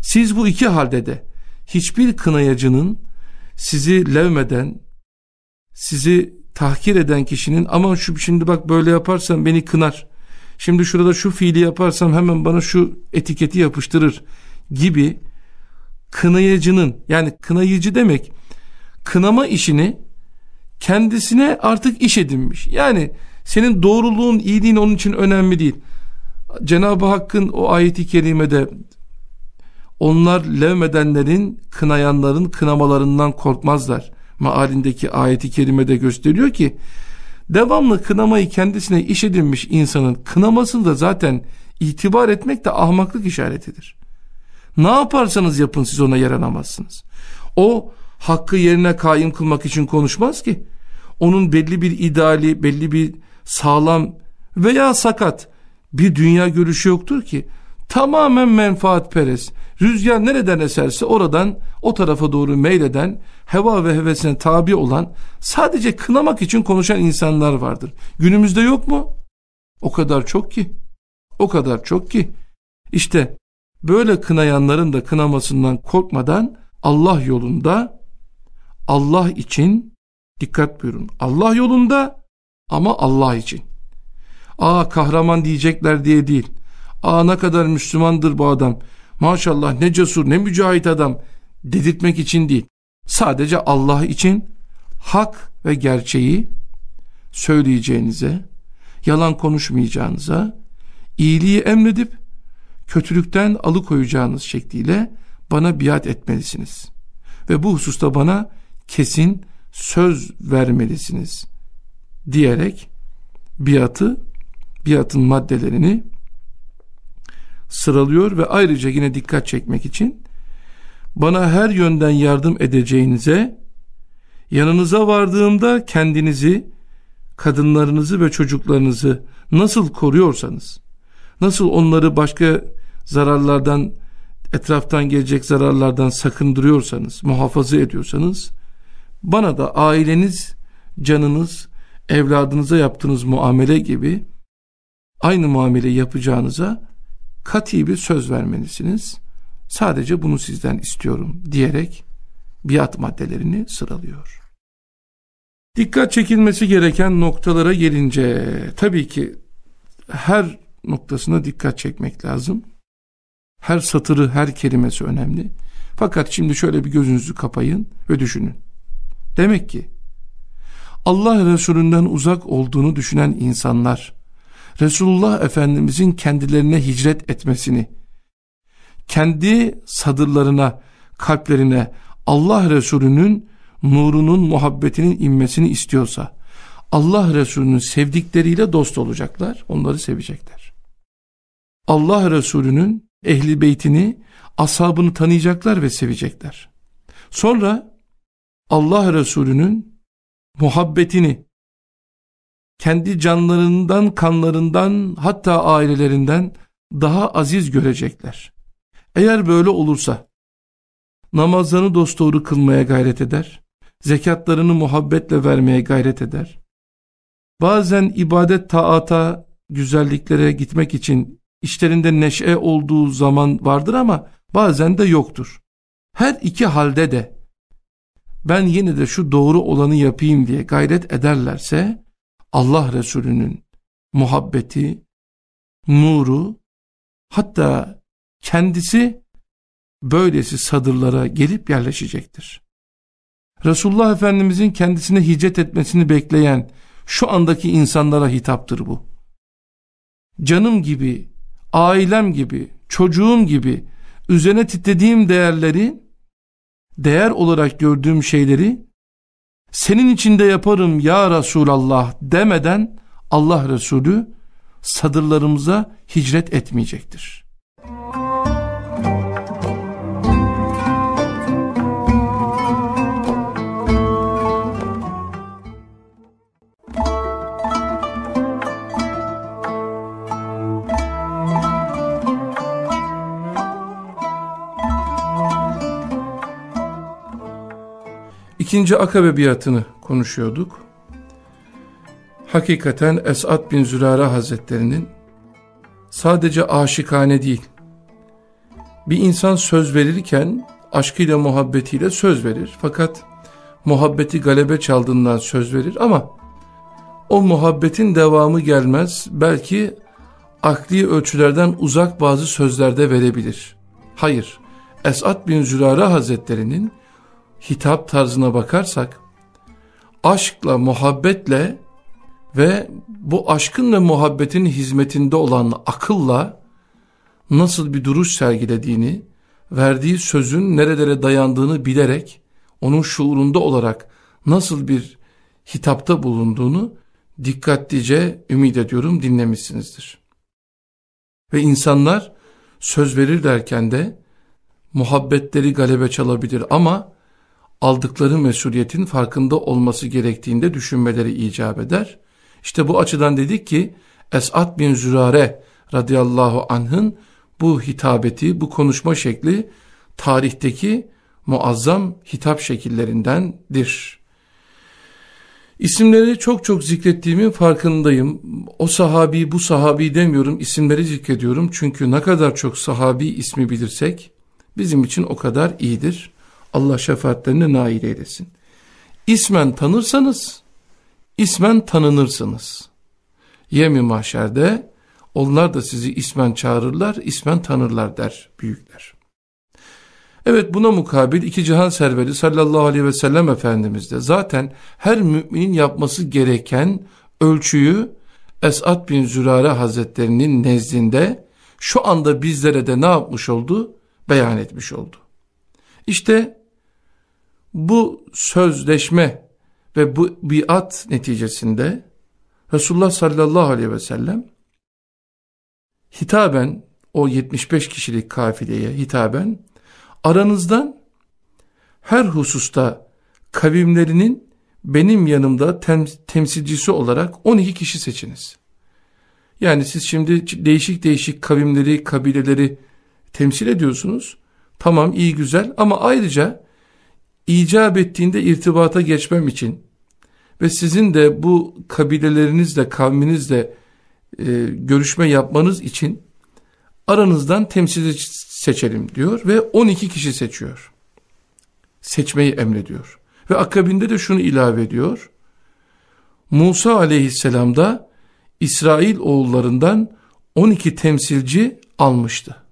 Siz bu iki halde de hiçbir kınayacının sizi levmeden, sizi tahkir eden kişinin aman şu şimdi bak böyle yaparsam beni kınar. Şimdi şurada şu fiili yaparsam hemen bana şu etiketi yapıştırır gibi kınayıcının yani kınayıcı demek kınama işini kendisine artık iş edinmiş. Yani senin doğruluğun, iyiliğin onun için önemli değil. Cenab-ı Hakk'ın o ayeti kerimede onlar levmedenlerin, kınayanların kınamalarından korkmazlar. Mealindeki ayeti kerimede gösteriyor ki devamlı kınamayı kendisine iş edinmiş insanın kınamasında zaten itibar etmek de ahmaklık işaretidir. Ne yaparsanız yapın siz ona yaranamazsınız. O hakkı yerine kaim kılmak için konuşmaz ki. Onun belli bir ideali, belli bir sağlam veya sakat bir dünya görüşü yoktur ki. Tamamen menfaatperest. Rüzgar nereden eserse oradan o tarafa doğru meyleden, heva ve hevesine tabi olan, sadece kınamak için konuşan insanlar vardır. Günümüzde yok mu? O kadar çok ki. O kadar çok ki. İşte böyle kınayanların da kınamasından korkmadan Allah yolunda, Allah için, dikkat buyurun, Allah yolunda ama Allah için. Aa kahraman diyecekler diye değil. Aa ne kadar Müslümandır bu adam. Maşallah ne cesur ne mücahit adam dedirtmek için değil. Sadece Allah için hak ve gerçeği söyleyeceğinize, yalan konuşmayacağınıza, iyiliği emredip kötülükten alıkoyacağınız şekliyle bana biat etmelisiniz. Ve bu hususta bana kesin söz vermelisiniz diyerek biatı, biatın maddelerini sıralıyor ve ayrıca yine dikkat çekmek için bana her yönden yardım edeceğinize yanınıza vardığımda kendinizi kadınlarınızı ve çocuklarınızı nasıl koruyorsanız nasıl onları başka zararlardan etraftan gelecek zararlardan sakındırıyorsanız muhafaza ediyorsanız bana da aileniz canınız evladınıza yaptığınız muamele gibi aynı muamele yapacağınıza kati bir söz vermelisiniz. Sadece bunu sizden istiyorum diyerek biat maddelerini sıralıyor. Dikkat çekilmesi gereken noktalara gelince tabii ki her noktasına dikkat çekmek lazım. Her satırı, her kelimesi önemli. Fakat şimdi şöyle bir gözünüzü kapayın ve düşünün. Demek ki Allah Resulünden uzak olduğunu düşünen insanlar Resulullah Efendimizin kendilerine hicret etmesini, kendi sadırlarına, kalplerine Allah Resulü'nün nurunun, muhabbetinin inmesini istiyorsa, Allah Resulü'nün sevdikleriyle dost olacaklar, onları sevecekler. Allah Resulü'nün ehli beytini, ashabını tanıyacaklar ve sevecekler. Sonra Allah Resulü'nün muhabbetini, kendi canlarından, kanlarından, hatta ailelerinden daha aziz görecekler. Eğer böyle olursa, namazlarını dosdoğru kılmaya gayret eder, zekatlarını muhabbetle vermeye gayret eder. Bazen ibadet taata, güzelliklere gitmek için işlerinde neşe olduğu zaman vardır ama bazen de yoktur. Her iki halde de ben yine de şu doğru olanı yapayım diye gayret ederlerse Allah Resulü'nün muhabbeti, nuru hatta kendisi böylesi sadırlara gelip yerleşecektir. Resulullah Efendimizin kendisine hicret etmesini bekleyen şu andaki insanlara hitaptır bu. Canım gibi, ailem gibi, çocuğum gibi üzerine titrediğim değerleri, değer olarak gördüğüm şeyleri senin içinde yaparım ya Resulallah demeden Allah Resulü sadırlarımıza hicret etmeyecektir. İkinci akabe biatını konuşuyorduk. Hakikaten Esad bin Zürara Hazretlerinin sadece aşikane değil, bir insan söz verirken aşkıyla muhabbetiyle söz verir. Fakat muhabbeti galebe çaldığından söz verir ama o muhabbetin devamı gelmez. Belki akli ölçülerden uzak bazı sözlerde verebilir. Hayır, Esad bin Zürare Hazretleri'nin hitap tarzına bakarsak, aşkla, muhabbetle ve bu aşkın ve muhabbetin hizmetinde olan akılla nasıl bir duruş sergilediğini, verdiği sözün nerelere dayandığını bilerek, onun şuurunda olarak nasıl bir hitapta bulunduğunu dikkatlice ümit ediyorum dinlemişsinizdir. Ve insanlar söz verirlerken de muhabbetleri galebe çalabilir ama aldıkları mesuliyetin farkında olması gerektiğinde düşünmeleri icap eder. İşte bu açıdan dedik ki Esad bin Zürare radıyallahu anh'ın bu hitabeti, bu konuşma şekli tarihteki muazzam hitap şekillerindendir. İsimleri çok çok zikrettiğimin farkındayım. O sahabi bu sahabi demiyorum isimleri zikrediyorum. Çünkü ne kadar çok sahabi ismi bilirsek bizim için o kadar iyidir. Allah şefaatlerine nail eylesin. İsmen tanırsanız ismen tanınırsınız. Yemi mahşerde onlar da sizi ismen çağırırlar, ismen tanırlar der büyükler. Evet buna mukabil iki cihan serveri sallallahu aleyhi ve sellem Efendimiz de zaten her müminin yapması gereken ölçüyü Esad bin Zürare Hazretlerinin nezdinde şu anda bizlere de ne yapmış oldu? Beyan etmiş oldu. İşte bu sözleşme ve bu biat neticesinde Resulullah sallallahu aleyhi ve sellem hitaben o 75 kişilik kafileye hitaben aranızdan her hususta kavimlerinin benim yanımda tem temsilcisi olarak 12 kişi seçiniz. Yani siz şimdi değişik değişik kavimleri, kabileleri temsil ediyorsunuz. Tamam iyi güzel ama ayrıca icap ettiğinde irtibata geçmem için ve sizin de bu kabilelerinizle, kavminizle e, görüşme yapmanız için aranızdan temsilci seçelim diyor ve 12 kişi seçiyor. Seçmeyi emrediyor. Ve akabinde de şunu ilave ediyor. Musa aleyhisselam da İsrail oğullarından 12 temsilci almıştı.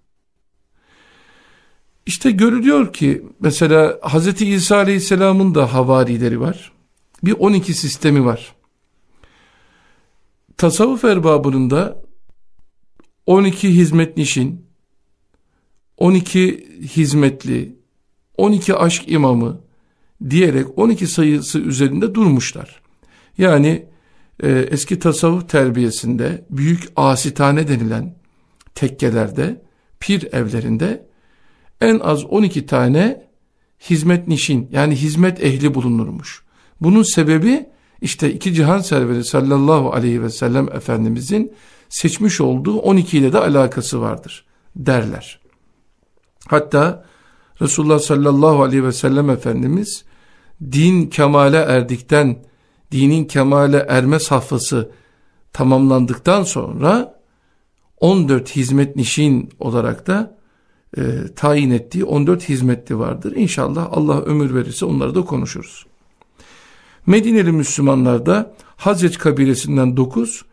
İşte görülüyor ki mesela Hz. İsa aleyhisselamın da havarileri var. Bir 12 sistemi var. Tasavvuf erbabının da 12 hizmet nişin, 12 hizmetli, 12 aşk imamı diyerek 12 sayısı üzerinde durmuşlar. Yani e, eski tasavvuf terbiyesinde büyük asitane denilen tekkelerde, pir evlerinde en az 12 tane hizmet nişin yani hizmet ehli bulunurmuş. Bunun sebebi işte iki cihan serveri sallallahu aleyhi ve sellem Efendimizin seçmiş olduğu 12 ile de alakası vardır derler. Hatta Resulullah sallallahu aleyhi ve sellem Efendimiz din kemale erdikten dinin kemale erme safhası tamamlandıktan sonra 14 hizmet nişin olarak da e, tayin ettiği 14 hizmetli vardır. İnşallah Allah ömür verirse onları da konuşuruz. Medineli Müslümanlar da Hazreç kabilesinden 9,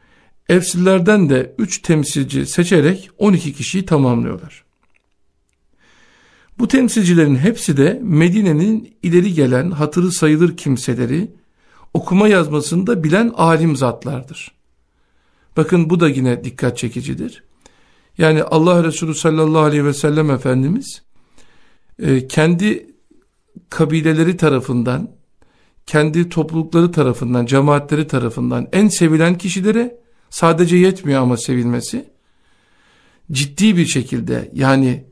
Efsillerden de 3 temsilci seçerek 12 kişiyi tamamlıyorlar. Bu temsilcilerin hepsi de Medine'nin ileri gelen hatırı sayılır kimseleri, okuma yazmasını da bilen alim zatlardır. Bakın bu da yine dikkat çekicidir. Yani Allah Resulü sallallahu aleyhi ve sellem Efendimiz e, kendi kabileleri tarafından, kendi toplulukları tarafından, cemaatleri tarafından en sevilen kişilere sadece yetmiyor ama sevilmesi. Ciddi bir şekilde yani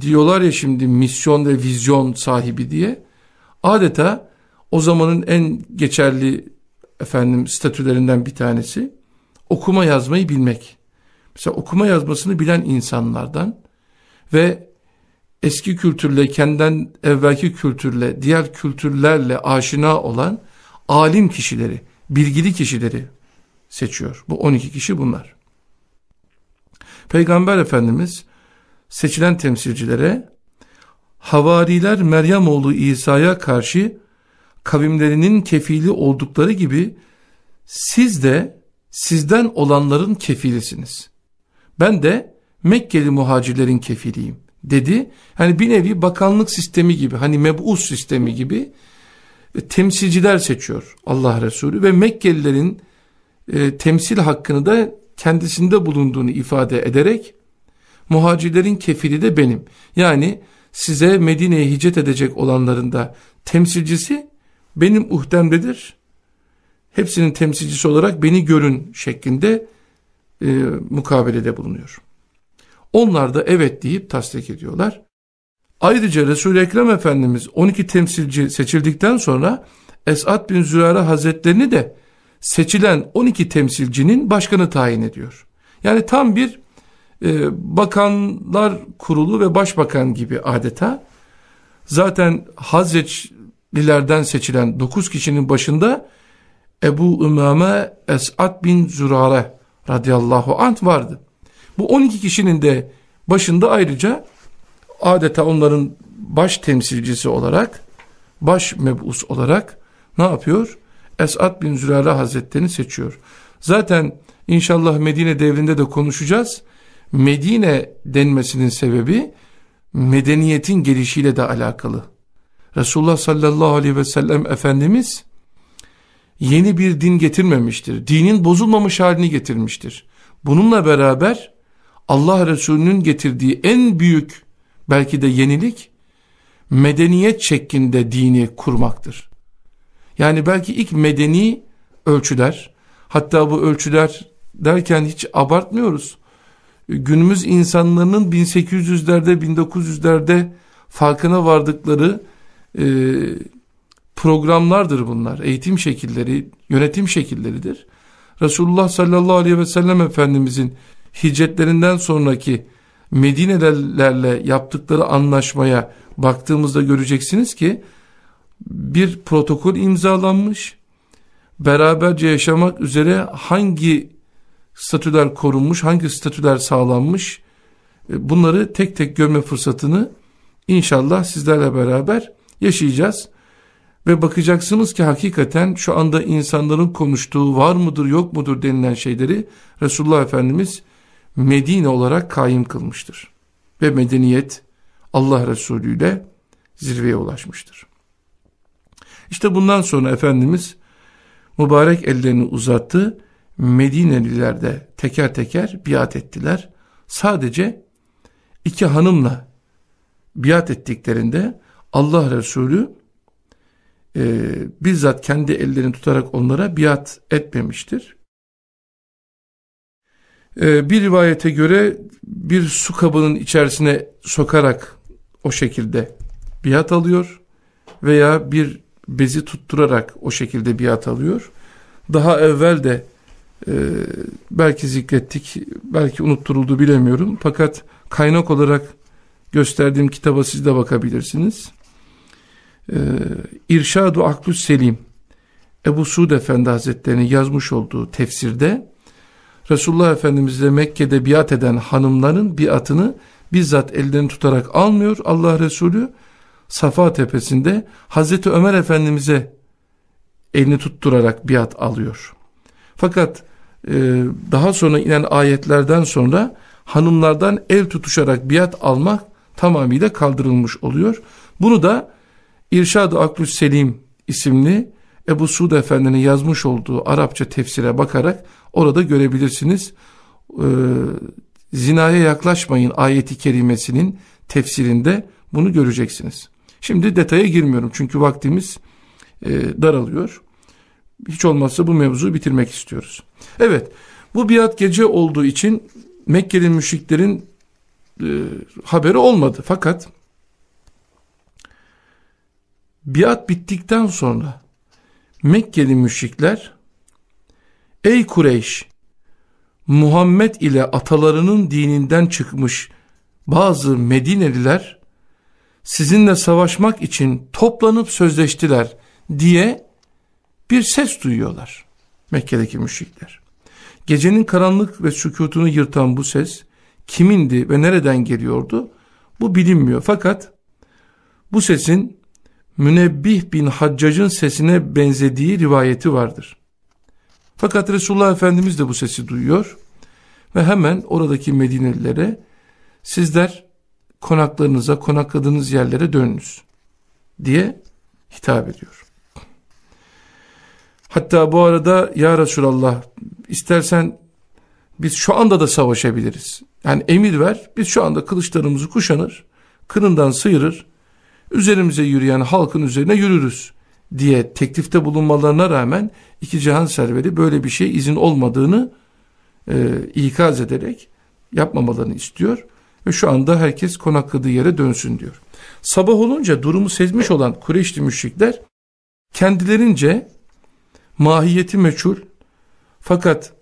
diyorlar ya şimdi misyon ve vizyon sahibi diye adeta o zamanın en geçerli efendim statülerinden bir tanesi okuma yazmayı bilmek. Mesela okuma yazmasını bilen insanlardan ve eski kültürle, kendinden evvelki kültürle, diğer kültürlerle aşina olan alim kişileri, bilgili kişileri seçiyor. Bu 12 kişi bunlar. Peygamber Efendimiz seçilen temsilcilere havariler Meryem oğlu İsa'ya karşı kavimlerinin kefili oldukları gibi siz de sizden olanların kefilisiniz. Ben de Mekkeli muhacirlerin kefiliyim dedi. Hani bir nevi bakanlık sistemi gibi hani mebus sistemi gibi e, temsilciler seçiyor Allah Resulü ve Mekkelilerin e, temsil hakkını da kendisinde bulunduğunu ifade ederek muhacirlerin kefili de benim. Yani size Medine'ye hicret edecek olanların da temsilcisi benim uhdemdedir. Hepsinin temsilcisi olarak beni görün şeklinde e, mukabelede bulunuyor. Onlar da evet deyip tasdik ediyorlar. Ayrıca Resul-i Ekrem Efendimiz 12 temsilci seçildikten sonra Esad bin Zürara Hazretlerini de seçilen 12 temsilcinin başkanı tayin ediyor. Yani tam bir e, bakanlar kurulu ve başbakan gibi adeta. Zaten Hazreçlilerden seçilen 9 kişinin başında Ebu Ümame Esad bin Zürare radıyallahu anh vardı. Bu 12 kişinin de başında ayrıca adeta onların baş temsilcisi olarak, baş mebus olarak ne yapıyor? Esad bin Zürare Hazretlerini seçiyor. Zaten inşallah Medine devrinde de konuşacağız. Medine denmesinin sebebi medeniyetin gelişiyle de alakalı. Resulullah sallallahu aleyhi ve sellem Efendimiz yeni bir din getirmemiştir. Dinin bozulmamış halini getirmiştir. Bununla beraber Allah Resulü'nün getirdiği en büyük belki de yenilik medeniyet şeklinde dini kurmaktır. Yani belki ilk medeni ölçüler hatta bu ölçüler derken hiç abartmıyoruz. Günümüz insanların 1800'lerde 1900'lerde farkına vardıkları e, programlardır bunlar. Eğitim şekilleri, yönetim şekilleridir. Resulullah sallallahu aleyhi ve sellem Efendimizin hicretlerinden sonraki Medinelerle yaptıkları anlaşmaya baktığımızda göreceksiniz ki bir protokol imzalanmış. Beraberce yaşamak üzere hangi statüler korunmuş, hangi statüler sağlanmış e, bunları tek tek görme fırsatını inşallah sizlerle beraber yaşayacağız. Ve bakacaksınız ki hakikaten şu anda insanların konuştuğu var mıdır yok mudur denilen şeyleri Resulullah Efendimiz Medine olarak kaim kılmıştır. Ve medeniyet Allah Resulü ile zirveye ulaşmıştır. İşte bundan sonra Efendimiz mübarek ellerini uzattı. Medineliler de teker teker biat ettiler. Sadece iki hanımla biat ettiklerinde Allah Resulü e, bizzat kendi ellerini tutarak onlara biat etmemiştir. E, bir rivayete göre bir su kabının içerisine sokarak o şekilde biat alıyor veya bir bezi tutturarak o şekilde biat alıyor. Daha evvel de e, belki zikrettik, belki unutturuldu bilemiyorum. Fakat kaynak olarak gösterdiğim kitaba siz de bakabilirsiniz. E, İrşadu Aklus Selim Ebu Suud Efendi Hazretleri'nin yazmış olduğu tefsirde Resulullah Efendimizle Mekke'de biat eden hanımların biatını bizzat ellerini tutarak almıyor Allah Resulü Safa tepesinde Hazreti Ömer Efendimiz'e elini tutturarak biat alıyor. Fakat e, daha sonra inen ayetlerden sonra hanımlardan el tutuşarak biat almak tamamıyla kaldırılmış oluyor. Bunu da İrşad-ı Aklus Selim isimli Ebu Suud Efendi'nin yazmış olduğu Arapça tefsire bakarak orada görebilirsiniz. Ee, zinaya yaklaşmayın ayeti kerimesinin tefsirinde bunu göreceksiniz. Şimdi detaya girmiyorum çünkü vaktimiz e, daralıyor. Hiç olmazsa bu mevzuyu bitirmek istiyoruz. Evet bu biat gece olduğu için Mekkeli müşriklerin e, haberi olmadı. Fakat biat bittikten sonra Mekkeli müşrikler Ey Kureyş Muhammed ile atalarının dininden çıkmış bazı Medineliler sizinle savaşmak için toplanıp sözleştiler diye bir ses duyuyorlar Mekke'deki müşrikler. Gecenin karanlık ve sükutunu yırtan bu ses kimindi ve nereden geliyordu? Bu bilinmiyor fakat bu sesin Münebbih bin Haccac'ın sesine benzediği rivayeti vardır. Fakat Resulullah Efendimiz de bu sesi duyuyor ve hemen oradaki Medinelilere sizler konaklarınıza, konakladığınız yerlere dönünüz diye hitap ediyor. Hatta bu arada ya Resulallah istersen biz şu anda da savaşabiliriz. Yani emir ver biz şu anda kılıçlarımızı kuşanır, kınından sıyırır, üzerimize yürüyen halkın üzerine yürürüz diye teklifte bulunmalarına rağmen iki cihan serveri böyle bir şey izin olmadığını e, ikaz ederek yapmamalarını istiyor ve şu anda herkes konakladığı yere dönsün diyor. Sabah olunca durumu sezmiş olan Kureyşli müşrikler kendilerince mahiyeti meçhul fakat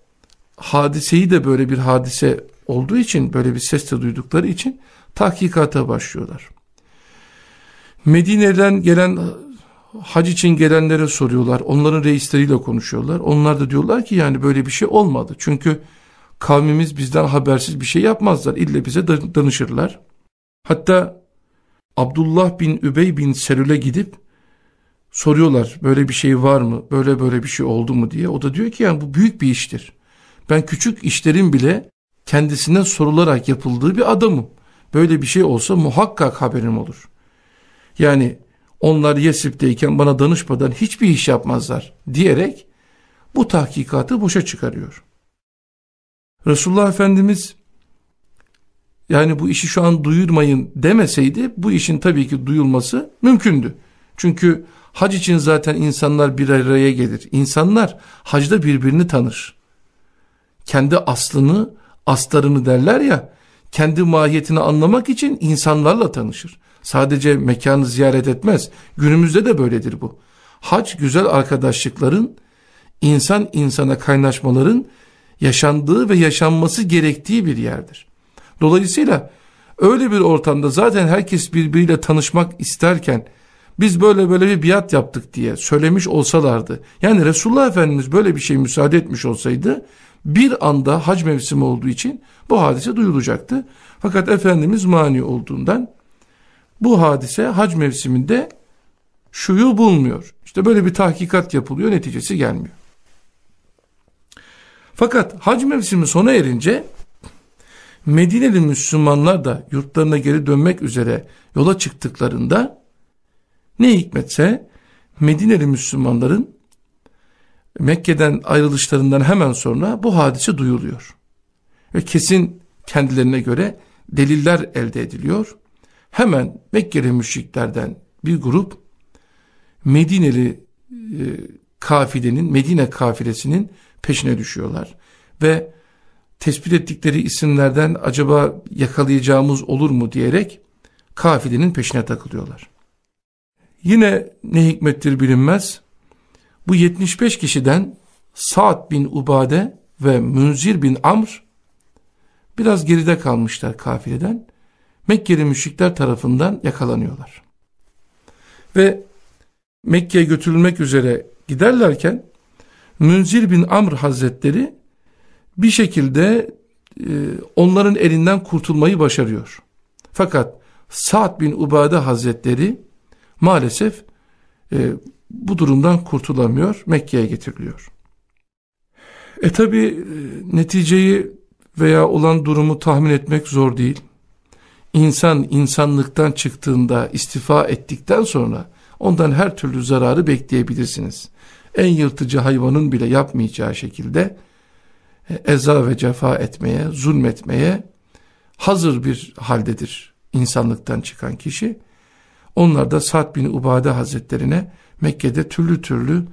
hadiseyi de böyle bir hadise olduğu için böyle bir ses de duydukları için tahkikata başlıyorlar. Medine'den gelen hac için gelenlere soruyorlar. Onların reisleriyle konuşuyorlar. Onlar da diyorlar ki yani böyle bir şey olmadı. Çünkü kavmimiz bizden habersiz bir şey yapmazlar. İlle bize danışırlar. Hatta Abdullah bin Übey bin Selül'e gidip soruyorlar böyle bir şey var mı? Böyle böyle bir şey oldu mu diye. O da diyor ki yani bu büyük bir iştir. Ben küçük işlerin bile kendisinden sorularak yapıldığı bir adamım. Böyle bir şey olsa muhakkak haberim olur. Yani onlar Yesrib'deyken bana danışmadan hiçbir iş yapmazlar diyerek bu tahkikatı boşa çıkarıyor. Resulullah Efendimiz yani bu işi şu an duyurmayın demeseydi bu işin tabii ki duyulması mümkündü. Çünkü hac için zaten insanlar bir araya gelir. İnsanlar hacda birbirini tanır. Kendi aslını, astarını derler ya, kendi mahiyetini anlamak için insanlarla tanışır. Sadece mekanı ziyaret etmez. Günümüzde de böyledir bu. Hac güzel arkadaşlıkların, insan insana kaynaşmaların yaşandığı ve yaşanması gerektiği bir yerdir. Dolayısıyla öyle bir ortamda zaten herkes birbiriyle tanışmak isterken biz böyle böyle bir biat yaptık diye söylemiş olsalardı. Yani Resulullah Efendimiz böyle bir şey müsaade etmiş olsaydı bir anda hac mevsimi olduğu için bu hadise duyulacaktı. Fakat Efendimiz mani olduğundan bu hadise hac mevsiminde şuyu bulmuyor. İşte böyle bir tahkikat yapılıyor neticesi gelmiyor. Fakat hac mevsimi sona erince Medineli Müslümanlar da yurtlarına geri dönmek üzere yola çıktıklarında ne hikmetse Medineli Müslümanların Mekke'den ayrılışlarından hemen sonra bu hadise duyuluyor. Ve kesin kendilerine göre deliller elde ediliyor. Hemen Mekkeli müşriklerden bir grup Medineli e, kafilenin, Medine kafilesinin peşine düşüyorlar. Ve tespit ettikleri isimlerden acaba yakalayacağımız olur mu diyerek kafilenin peşine takılıyorlar. Yine ne hikmettir bilinmez. Bu 75 kişiden Sa'd bin Ubade ve Münzir bin Amr biraz geride kalmışlar kafileden. Mekkeli müşrikler tarafından yakalanıyorlar. Ve Mekke'ye götürülmek üzere giderlerken Münzir bin Amr Hazretleri bir şekilde e, onların elinden kurtulmayı başarıyor. Fakat Sa'd bin Ubade Hazretleri maalesef e, bu durumdan kurtulamıyor, Mekke'ye getiriliyor. E tabi e, neticeyi veya olan durumu tahmin etmek zor değil. İnsan insanlıktan çıktığında istifa ettikten sonra ondan her türlü zararı bekleyebilirsiniz. En yırtıcı hayvanın bile yapmayacağı şekilde e, eza ve cefa etmeye, zulmetmeye hazır bir haldedir insanlıktan çıkan kişi. Onlar da Sa'd bin Ubade Hazretlerine Mekke'de türlü türlü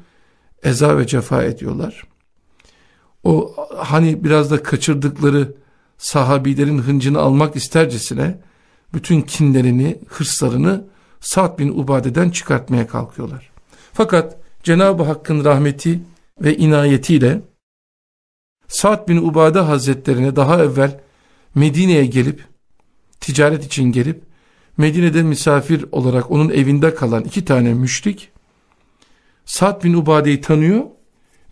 eza ve cefa ediyorlar. O hani biraz da kaçırdıkları sahabilerin hıncını almak istercesine bütün kinlerini, hırslarını Sa'd bin Ubade'den çıkartmaya kalkıyorlar. Fakat Cenab-ı Hakk'ın rahmeti ve inayetiyle Sa'd bin Ubade Hazretlerine daha evvel Medine'ye gelip ticaret için gelip Medine'de misafir olarak onun evinde kalan iki tane müşrik Sa'd bin Ubade'yi tanıyor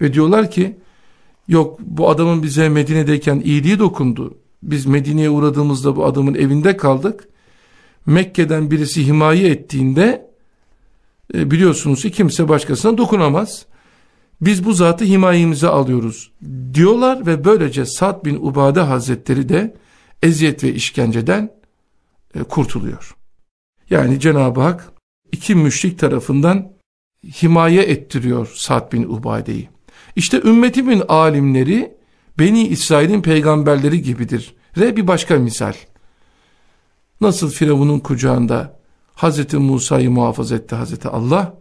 ve diyorlar ki yok bu adamın bize Medine'deyken iyiliği dokundu. Biz Medine'ye uğradığımızda bu adamın evinde kaldık. Mekke'den birisi himaye ettiğinde e, biliyorsunuz ki kimse başkasına dokunamaz. Biz bu zatı himayemize alıyoruz diyorlar ve böylece Sa'd bin Ubade Hazretleri de eziyet ve işkenceden e, kurtuluyor. Yani Cenab-ı Hak iki müşrik tarafından himaye ettiriyor Sa'd bin Ubade'yi. İşte ümmetimin alimleri Beni İsrail'in peygamberleri gibidir. Re bir başka misal. Nasıl Firavun'un kucağında Hazreti Musa'yı muhafaza etti Hazreti Allah,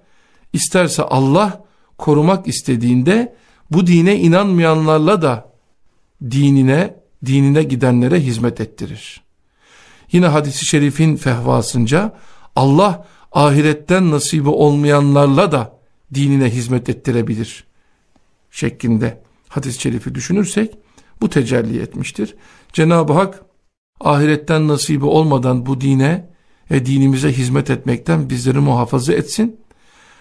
isterse Allah korumak istediğinde bu dine inanmayanlarla da dinine, dinine gidenlere hizmet ettirir. Yine hadisi şerifin fehvasınca Allah ahiretten nasibi olmayanlarla da dinine hizmet ettirebilir şeklinde hadis-i şerifi düşünürsek bu tecelli etmiştir. Cenab-ı Hak ahiretten nasibi olmadan bu dine ve dinimize hizmet etmekten bizleri muhafaza etsin.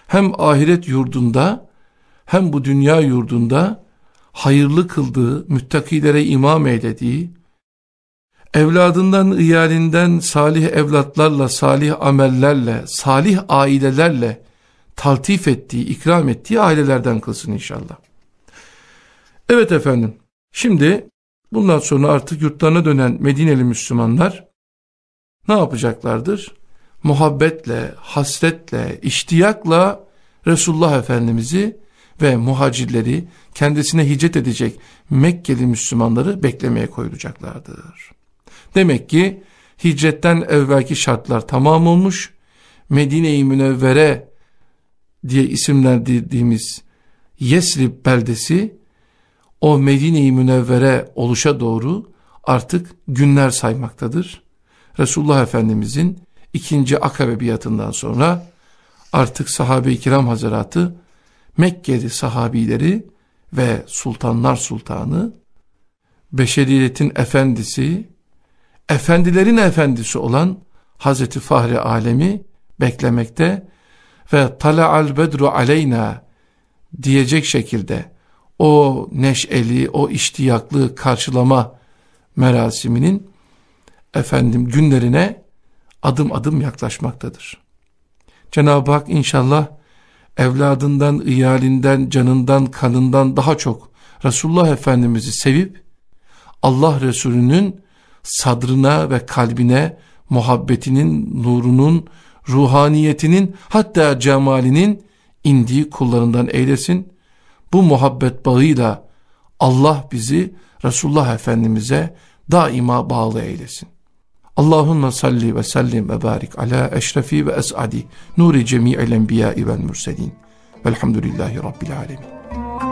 Hem ahiret yurdunda hem bu dünya yurdunda hayırlı kıldığı, müttakilere imam eylediği, evladından, iyalinden salih evlatlarla, salih amellerle, salih ailelerle taltif ettiği, ikram ettiği ailelerden kılsın inşallah. Evet efendim, şimdi bundan sonra artık yurtlarına dönen Medineli Müslümanlar ne yapacaklardır? Muhabbetle, hasretle, iştiyakla Resulullah Efendimiz'i ve muhacirleri kendisine hicret edecek Mekkeli Müslümanları beklemeye koyulacaklardır. Demek ki hicretten evvelki şartlar tamam olmuş, Medine-i Münevvere diye isimlendirdiğimiz Yesrib beldesi o Medine-i Münevvere oluşa doğru artık günler saymaktadır. Resulullah Efendimizin ikinci akabe biatından sonra artık sahabe-i kiram hazaratı Mekkeli sahabileri ve sultanlar sultanı beşeriyetin efendisi efendilerin efendisi olan Hazreti Fahri Alemi beklemekte ve tala'al bedru aleyna diyecek şekilde o neşeli, o iştiyaklı karşılama merasiminin efendim günlerine adım adım yaklaşmaktadır. Cenab-ı Hak inşallah evladından, iyalinden, canından, kanından daha çok Resulullah Efendimiz'i sevip Allah Resulü'nün sadrına ve kalbine muhabbetinin, nurunun, ruhaniyetinin hatta cemalinin indiği kullarından eylesin bu muhabbet bağıyla Allah bizi Resulullah Efendimiz'e daima bağlı eylesin. Allahümme salli ve sellim ve barik ala eşrefi ve es'adi nuri cemi'il enbiyai vel mürselin velhamdülillahi rabbil alemin.